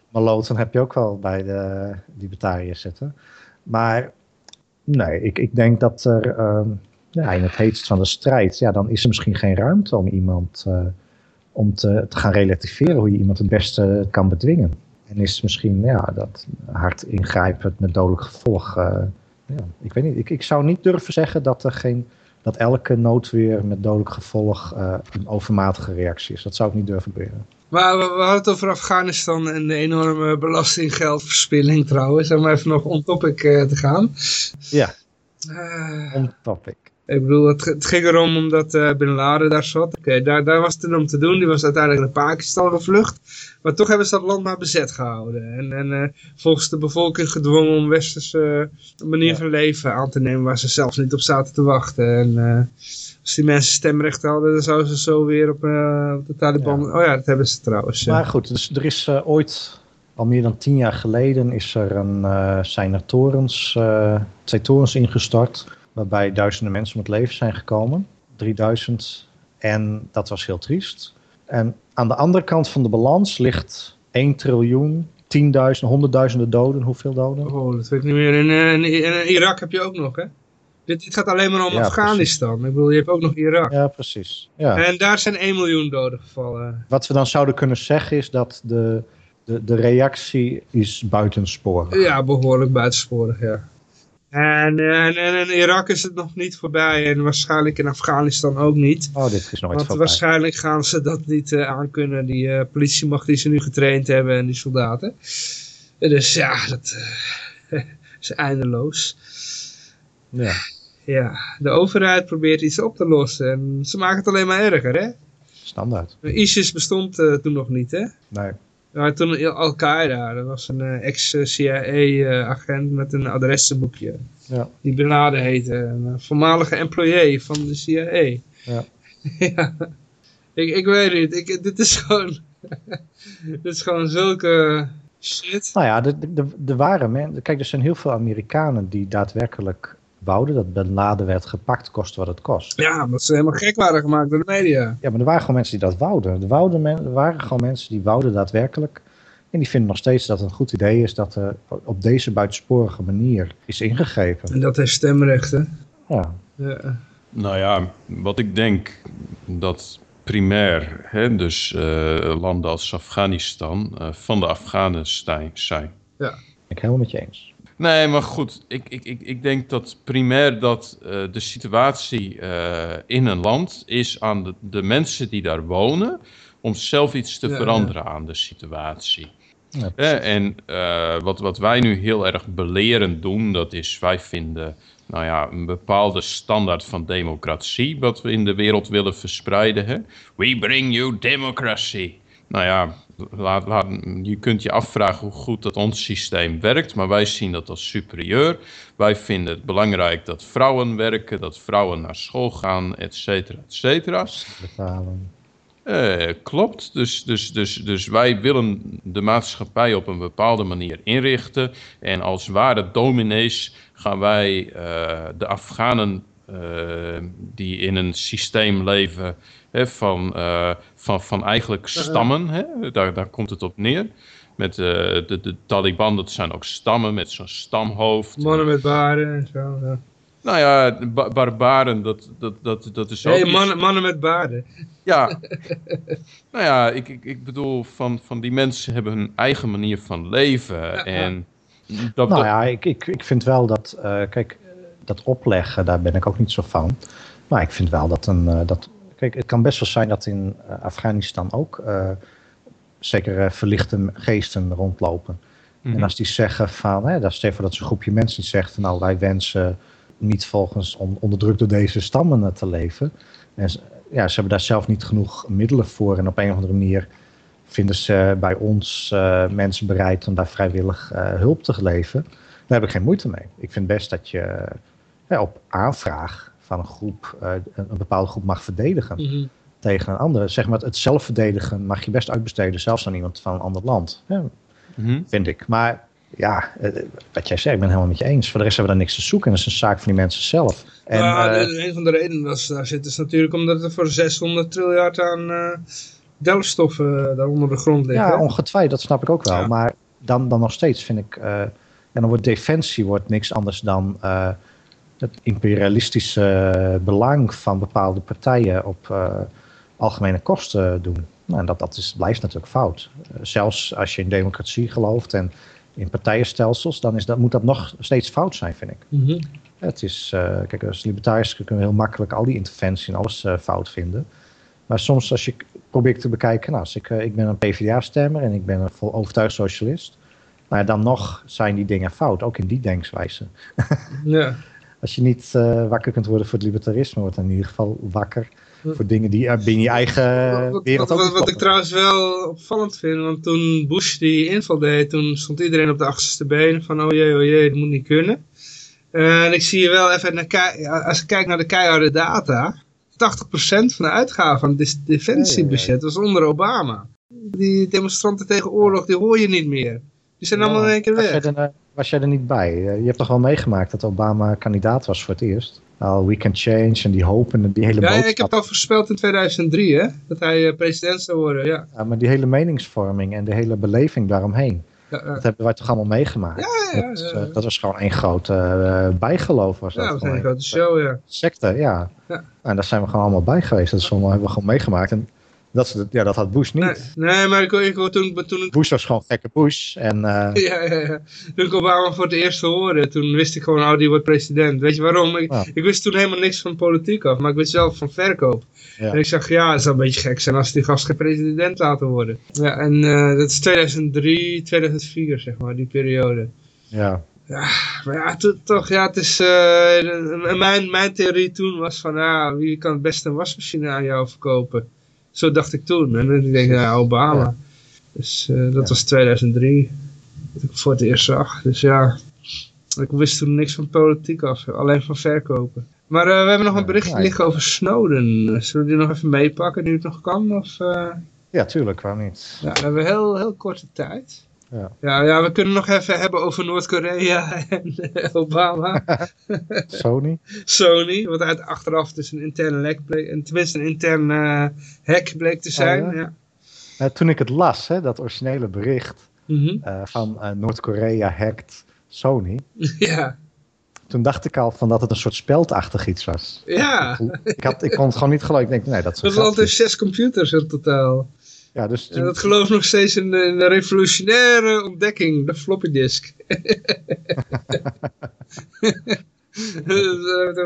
maloten heb je ook wel bij de libertariërs zitten. Maar nee, ik, ik denk dat er ja, in het heetst van de strijd, ja, dan is er misschien geen ruimte om iemand om te, te, gaan relativeren hoe je iemand het beste kan bedwingen. En is misschien ja, dat hard ingrijpend met dodelijk gevolg. Uh, ja, ik weet niet. Ik, ik zou niet durven zeggen dat er geen dat elke noodweer met dodelijk gevolg uh, een overmatige reactie is. Dat zou ik niet durven beweren. Maar we, we, hadden het over Afghanistan en de enorme belastinggeldverspilling trouwens. Om even nog on topic uh, te gaan. Ja, on topic. Ik bedoel, het, het ging erom omdat uh, Bin Laden daar zat. Oké, daar, daar was het om te doen. Die was uiteindelijk naar Pakistan gevlucht. Maar toch hebben ze dat land maar bezet gehouden. En, en uh, volgens de bevolking gedwongen om westerse uh, manier van leven aan te nemen... waar ze zelfs niet op zaten te wachten. En uh, als die mensen stemrecht hadden, dan zouden ze zo weer op, op de Taliban... Ja. Oh ja, dat hebben ze trouwens. Maar goed, dus er is ooit... Al meer dan tien jaar geleden is er een, zijn er torens, twee torens ingestort waarbij duizenden mensen om het leven zijn gekomen. 3000. En dat was heel triest. En aan de andere kant van de balans ligt 1 triljoen, 10.000, honderdduizenden doden. Hoeveel doden? Oh, dat weet ik niet meer. In, in, in Irak heb je ook nog, hè? Dit, dit gaat alleen maar om Afghanistan. Ik bedoel, je hebt ook nog Irak. Ja, precies. Ja. En daar zijn 1 miljoen doden gevallen. Wat we dan zouden kunnen zeggen is dat de, de, de reactie is buitensporig. Ja, behoorlijk buitensporig, ja. En, en, en, in Irak is het nog niet voorbij en waarschijnlijk in Afghanistan ook niet. Oh, dit is nooit Want voorbij. waarschijnlijk gaan ze dat niet uh, aankunnen, die uh, politiemacht die ze nu getraind hebben en die soldaten. Dus ja, dat uh, (laughs) is eindeloos. Ja. Ja, de overheid probeert iets op te lossen en ze maken het alleen maar erger, hè? Standaard. ISIS bestond toen nog niet, hè? Nee. Ja, toen Al-Qaeda, dat was een uh, ex-CIA-agent met een adressenboekje. Ja. Die Bin Laden heette, een eh, voormalige employee van de CIA. Ja. (laughs) ja. Ik, ik weet niet, ik, dit is gewoon, (laughs) dit is gewoon zulke shit. Nou ja, de, de, de ware mensen, kijk, er zijn heel veel Amerikanen die daadwerkelijk wouden dat Bin Laden werd gepakt, kost wat het kost. Ja, omdat ze helemaal gek waren gemaakt door de media. Ja, maar er waren gewoon mensen die dat wouden. Er, wouden men, er waren gewoon mensen die wouden daadwerkelijk. En die vinden nog steeds dat het een goed idee is dat er op deze buitensporige manier is ingegrepen. En dat heeft stemrechten. Ja. ja. Nou ja, wat ik denk dat primair, hè, dus uh, landen als Afghanistan, uh, van de Afghanen zijn. Ja. Ik helemaal met je eens. Nee, maar goed, ik, ik, ik, ik denk dat primair dat uh, de situatie uh, in een land is aan de, de mensen die daar wonen, om zelf iets te ja, veranderen ja. aan de situatie. Ja, eh, en uh, wat, wat wij nu heel erg belerend doen, dat is wij vinden nou ja, een bepaalde standaard van democratie, wat we in de wereld willen verspreiden. Hè? We bring you democracy. Nou ja, laat, laat, je kunt je afvragen hoe goed dat ons systeem werkt, maar wij zien dat als superieur. Wij vinden het belangrijk dat vrouwen werken, dat vrouwen naar school gaan, et cetera, et cetera. Eh, klopt, dus, dus, dus, dus wij willen de maatschappij op een bepaalde manier inrichten. En als ware dominees gaan wij uh, de Afghanen uh, die in een systeem leven hè, van, eh, van, van eigenlijk stammen. Hè? Daar, daar komt het op neer. Met eh, de, de Taliban, dat zijn ook stammen met zo'n stamhoofd. Mannen met baarden en zo. Ja. Nou ja, ba- barbaren, dat, dat, dat, dat is Hey, iets- mannen, mannen met baarden. Ja. (laughs) nou ja, ik, ik, ik bedoel, van, van die mensen hebben hun eigen manier van leven. En dat, Nou dat- ja, ik, ik, ik vind wel dat, eh, kijk, dat opleggen, daar ben ik ook niet zo van. Maar ik vind wel dat een, eh, dat, kijk, het kan best wel zijn dat in eh, Afghanistan ook eh, zeker eh, verlichte geesten rondlopen. Mhm. En als die zeggen van, hè, dat voor dat zo'n groepje mensen die zegt, nou wij wensen niet volgens on, onderdrukt door deze stammen te leven. En ze, ja, ze hebben daar zelf niet genoeg middelen voor en op een of andere manier vinden ze bij ons mensen bereid om daar vrijwillig hulp te leveren. Daar heb ik geen moeite mee. Ik vind best dat je op aanvraag van een groep eh, een, een bepaalde groep mag verdedigen Mhm. tegen een andere. Zeg maar, het zelfverdedigen mag je best uitbesteden, zelfs aan iemand van een ander land. Ja, Mhm. vind ik. Maar ja, eh, wat jij zegt, ik ben het helemaal met je eens. Voor de rest hebben we daar niks te zoeken. Dat is een zaak van die mensen zelf. En, maar eh, een van de redenen dat ze daar zitten is natuurlijk omdat er voor 600 triljard aan eh delfstoffen daar onder de grond liggen. ja, ongetwijfeld, dat snap ik ook wel. Ja. Maar dan, dan nog steeds vind ik, eh, en dan wordt defensie wordt niks anders dan eh, het imperialistische belang van bepaalde partijen op eh, algemene kosten doen. Nou, en dat, dat is, blijft natuurlijk fout. Eh, zelfs als je in democratie gelooft en in partijenstelsels, dan is dat, moet dat nog steeds fout zijn, vind ik. Mhm. Het is, eh, kijk, als libertariërs kunnen we heel makkelijk al die interventie en alles eh, fout vinden. Maar soms als je probeert te bekijken, nou, als ik, eh, ik ben een PvdA-stemmer en ik ben een vol overtuigd socialist. Maar dan nog zijn die dingen fout, ook in die denkswijze. Ja. (laughs) Als je niet eh, wakker kunt worden voor het libertarisme, wordt dan in ieder geval wakker voor dingen die er binnen je eigen Wat, wereld wat, ook wat, wat ik trouwens wel opvallend vind, want toen Bush die inval deed, toen stond iedereen op de achterste benen van oh jee, oh jee, dat moet niet kunnen. En ik zie je wel even, naar als ik kijk naar de keiharde data, 80% van de uitgaven van het defensiebudget was onder Obama. Die demonstranten tegen oorlog, die hoor je niet meer. Die zijn allemaal in één keer was, jij er, eh, was jij er niet bij? Eh, je hebt toch wel meegemaakt dat Obama kandidaat was voor het eerst? Nou, we can change en die hoop en die hele Ja, boodschap. ik heb het al voorspeld in 2003, hè, dat hij eh, president zou worden, ja. Ja, maar die hele meningsvorming en de hele beleving daaromheen, Ja, ja. dat hebben wij toch allemaal meegemaakt? Ja, ja, dat, dat was gewoon één grote bijgeloof. Was Ja, dat was een grote show, ja. secte, ja. Ja. En daar zijn we gewoon allemaal bij geweest. Dat is allemaal, hebben we gewoon meegemaakt. En dat, ja, dat had Bush niet. Nee, nee maar ik, ik, toen, toen Bush was gewoon gekke Bush. En eh, (laughs) Ja, ja, ja. Toen ik Obama voor het eerst hoorde, toen wist ik gewoon, oh, die wordt president. Weet je waarom? Ik, Ja. ik wist toen helemaal niks van politiek af, maar ik wist wel van verkoop. Ja. En ik zag, ja, het zou een beetje gek zijn als die gast geen president laten worden. Ja, en eh, dat is 2003, 2004, zeg maar, die periode. ja. Maar ja, to- toch, ja, het is, eh, mijn, mijn theorie toen was van, ja, wie kan het beste een wasmachine aan jou verkopen? Zo dacht ik toen. En dan denk ik, ja, Obama. Ja. Dus eh, dat Ja. was 2003, dat ik voor het eerst zag. Dus ja, ik wist toen niks van politiek af, alleen van verkopen. Maar eh, we hebben nog een Ja, bericht ja, ik- liggen over Snowden. Zullen we die nog even meepakken, nu het nog kan? Of, eh, ja, tuurlijk, waarom niet? ja, dan hebben we heel, heel korte tijd. Ja. Ja, ja, we kunnen nog even hebben over Noord-Korea (laughs) en eh, Obama. (laughs) Sony? Sony, wat uit achteraf dus een interne lek bleek, en tenminste een intern eh, hack bleek te zijn. Oh, ja? ja. Toen ik het las, hè, dat originele bericht Mhm. eh, van Noord-Korea hackt Sony. (laughs) ja. Toen dacht ik al van dat het een soort speldachtig iets was. Ja, Ik, had, ik kon het gewoon niet geloven. Ik denk, nee, dat is dat land heeft zes computers in totaal. Ja, dus En dat gelooft nog steeds in in de revolutionaire ontdekking, de floppy disk. (laughs)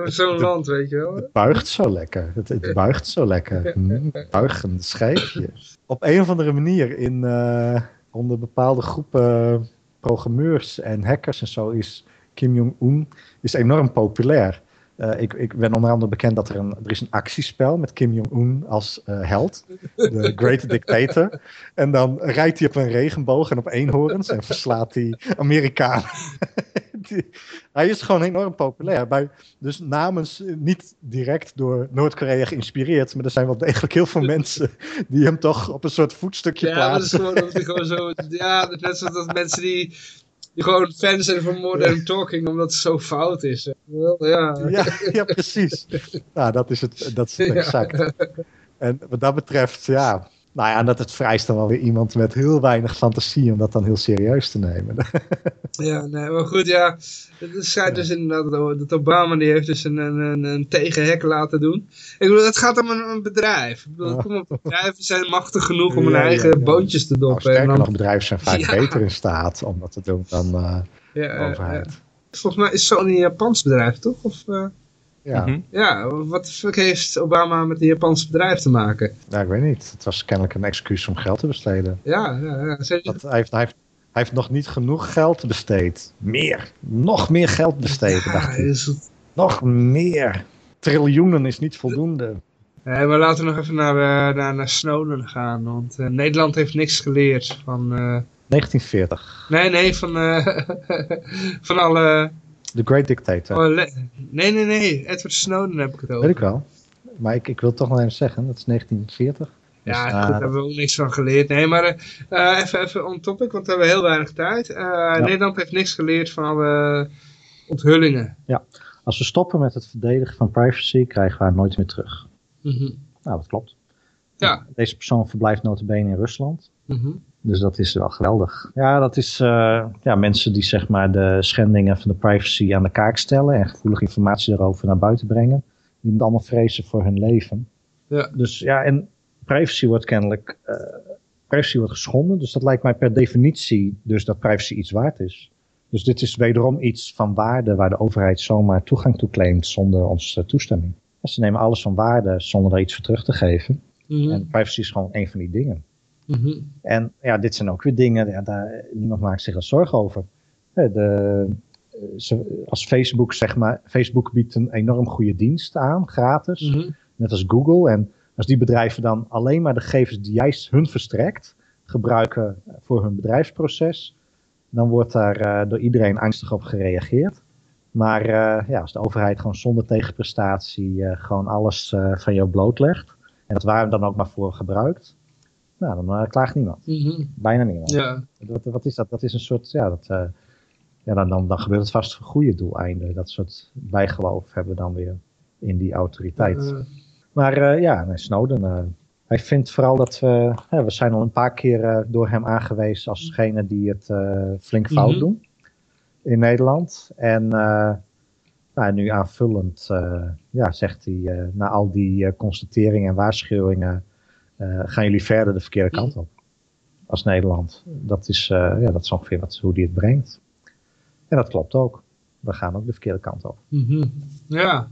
Zo'n land, weet je wel. Het buigt zo lekker. Het, het buigt zo lekker. Mm, buigend schijfje. Op een of andere manier in, eh, onder bepaalde groepen programmeurs en hackers en zo is Kim Jong-un is enorm populair. Eh, ik, ik ben onder andere bekend dat er een, er is een actiespel met Kim Jong-un als eh, held, de (laughs) Great Dictator. En dan rijdt hij op een regenboog en op eenhoorns en verslaat hij Amerikanen. (laughs) Die- hij is gewoon enorm populair. Bij, dus namens, eh, niet direct door Noord-Korea geïnspireerd, maar er zijn wel degelijk heel veel (laughs) mensen die hem toch op een soort voetstukje Ja, dat is plaatsen. gewoon, dat is gewoon zo. Ja, net zoals dat mensen die gewoon fans zijn van Modern Talking, omdat het zo fout is. Ja. Ja, ja, precies. (laughs) Nou, dat is het, dat is het exact. En wat dat betreft, ja. Nou ja, dat het vereist dan wel weer iemand met heel weinig fantasie om dat dan heel serieus te nemen. (laughs) Ja, nee, maar goed, ja. Het schijnt dus inderdaad dat Obama die heeft dus een, een, een tegenhek laten doen. Ik bedoel, het gaat om een, een bedrijf. Ik bedoel, kom op, bedrijven zijn machtig genoeg om hun Ja, eigen ja. boontjes te Nou, doppen. en sterker dan, nog, bedrijven zijn vaak (laughs) beter in staat om dat te doen dan eh, de overheid. volgens mij is Sony een Japans bedrijf, toch? Of, eh, Ja, Mhm. ja, wat de fuck heeft Obama met een Japans bedrijf te maken? ja, ik weet niet. Het was kennelijk een excuus om geld te besteden. Ja, ja, Dat, hij, heeft, hij, heeft, hij heeft nog niet genoeg geld besteed. Meer. Nog meer geld besteden, Ja, dacht hij. is het- Nog meer. Triljoenen is niet voldoende. Maar laten we nog even naar, eh, naar, naar Snowden gaan. Want eh, Nederland heeft niks geleerd van... eh, 1940. nee, nee, van, eh, (laughs) van alle... The Great Dictator. le- nee, nee, nee. Edward Snowden heb ik het over. Weet ik wel. Maar ik, ik wil toch nog even zeggen, dat is 1940. Ja, Dus, goed, eh, daar hebben we ook niks van geleerd. Nee, maar eh, eh, even, even on topic, want we hebben heel weinig tijd. Nederland heeft niks geleerd van alle onthullingen. Als we stoppen met het verdedigen van privacy, krijgen we haar nooit meer terug. Mhm. Nou, dat klopt. Ja. Deze persoon verblijft notabene in Rusland. Mhm. Dus dat is wel geweldig. Ja, dat is eh, ja, mensen die zeg maar de schendingen van de privacy aan de kaak stellen en gevoelige informatie daarover naar buiten brengen. Die moeten allemaal vrezen voor hun leven. Ja. Dus ja, en privacy wordt kennelijk eh, privacy wordt geschonden. Dus dat lijkt mij per definitie dus dat privacy iets waard is. Dus dit is wederom iets van waarde waar de overheid zomaar toegang toe claimt zonder onze toestemming. Ze nemen alles van waarde zonder er iets voor terug te geven. Mhm. En privacy is gewoon een van die dingen. Mhm. En ja, dit zijn ook weer dingen, ja, daar, niemand maakt zich er zorgen over. Hè, De, eh, als Facebook, zeg maar, Facebook biedt een enorm goede dienst aan, gratis, Mhm. net als Google. En als die bedrijven dan alleen maar de gegevens die jij hun verstrekt, gebruiken voor hun bedrijfsproces, dan wordt daar eh, door iedereen angstig op gereageerd. Maar eh, ja, als de overheid gewoon zonder tegenprestatie eh, gewoon alles eh, van jou blootlegt, en dat waar dan ook maar voor gebruikt, nou, dan eh, klaagt niemand. Mhm. Bijna niemand. Ja. Wat, wat is dat? Dat is een soort, ja, dat, eh, ja dan, dan, dan gebeurt het vast voor goede doeleinden. Dat soort bijgeloof hebben we dan weer in die autoriteit. Maar eh, ja, nee, Snowden, hij vindt vooral dat we, hè, we zijn al een paar keer door hem aangewezen als degene die het flink fout Mhm. doen in Nederland. En nou, nu aanvullend, ja, zegt hij, na al die constateringen en waarschuwingen, gaan jullie verder de verkeerde kant op als Nederland. Dat is, eh, ja, dat is ongeveer wat, hoe hij het brengt. En dat klopt ook. We gaan ook de verkeerde kant op. mhm. Ja.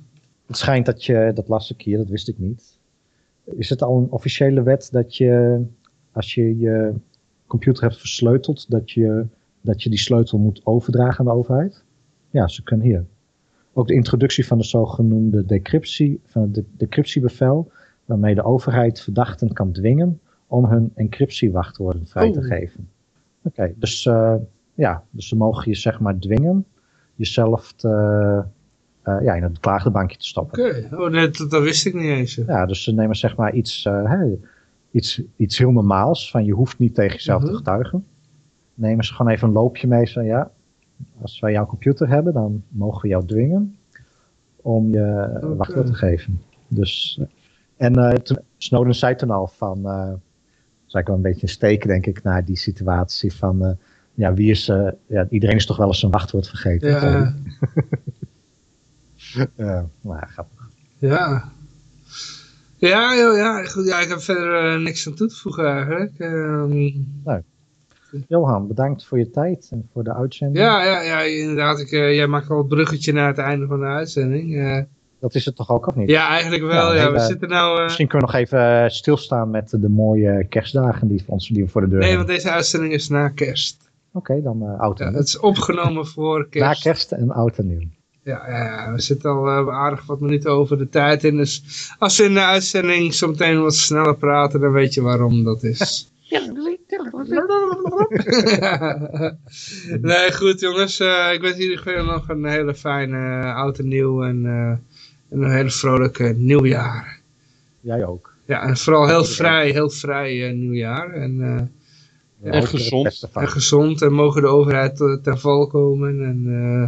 Het schijnt dat je, dat las ik hier, dat wist ik niet. Is het al een officiële wet dat je, als je je computer hebt versleuteld, dat je, dat je die sleutel moet overdragen aan de overheid? Ja, ze kunnen hier. Ook de introductie van de zogenoemde decryptie, van het de- decryptiebevel, waarmee de overheid verdachten kan dwingen om hun encryptiewachtwoorden vrij te Oeh. geven. Oké, dus eh, ja, dus ze mogen je zeg maar dwingen jezelf te, eh, ja, in het klaagdebankje te stoppen. Oké. Oh, dat, dat wist ik niet eens. Ja, dus ze nemen zeg maar iets, eh, iets, iets heel normaals, van je hoeft niet tegen jezelf Mhm. te getuigen. Nemen ze gewoon even een loopje mee van ja, als wij jouw computer hebben, dan mogen we jou dwingen om je wachtwoord te geven. Dus, en eh, toen, Snowden zei toen al van, eh is eigenlijk wel een beetje een steek denk ik naar die situatie van, eh, ja, wie is, ja, iedereen is toch wel eens zijn wachtwoord vergeten. Ja. (laughs) Ja, grappig. Ja. Ja, joh, ja, goed, ja, ik heb verder niks aan toe te voegen eigenlijk. Ehm, Johan, bedankt voor je tijd en voor de uitzending. ja, ja, ja, inderdaad. Ik, jij maakt al het bruggetje naar het einde van de uitzending. Eh, Dat is het toch ook of niet? ja, eigenlijk wel. Ja, we eh, zitten nou... eh, Misschien kunnen we nog even eh, stilstaan met de mooie kerstdagen die, voor ons, die we voor de deur nee, hebben. want deze uitzending is na kerst. Oké, dan eh oud en Ja, nieuw. het is opgenomen voor (laughs) Na kerst. kerst en oud en nieuw. Ja, ja, we zitten al aardig wat minuten over de tijd in. Dus als we in de uitzending zo meteen wat sneller praten, dan weet je waarom dat is. (laughs) (laughs) nee, goed jongens. ik wens jullie nog een hele fijne uh, oud en nieuw en, uh, en een hele vrolijke nieuwjaar. Jij ook. Ja, en vooral heel vrij, heel vrij uh, nieuwjaar. En, uh, Ja, en ook gezond. En gezond en mogen de overheid ten val komen. En uh,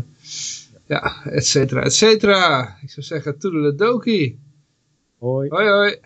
ja, et cetera, et cetera. Ik zou zeggen, toedeledokie. Hoi. Hoi, hoi.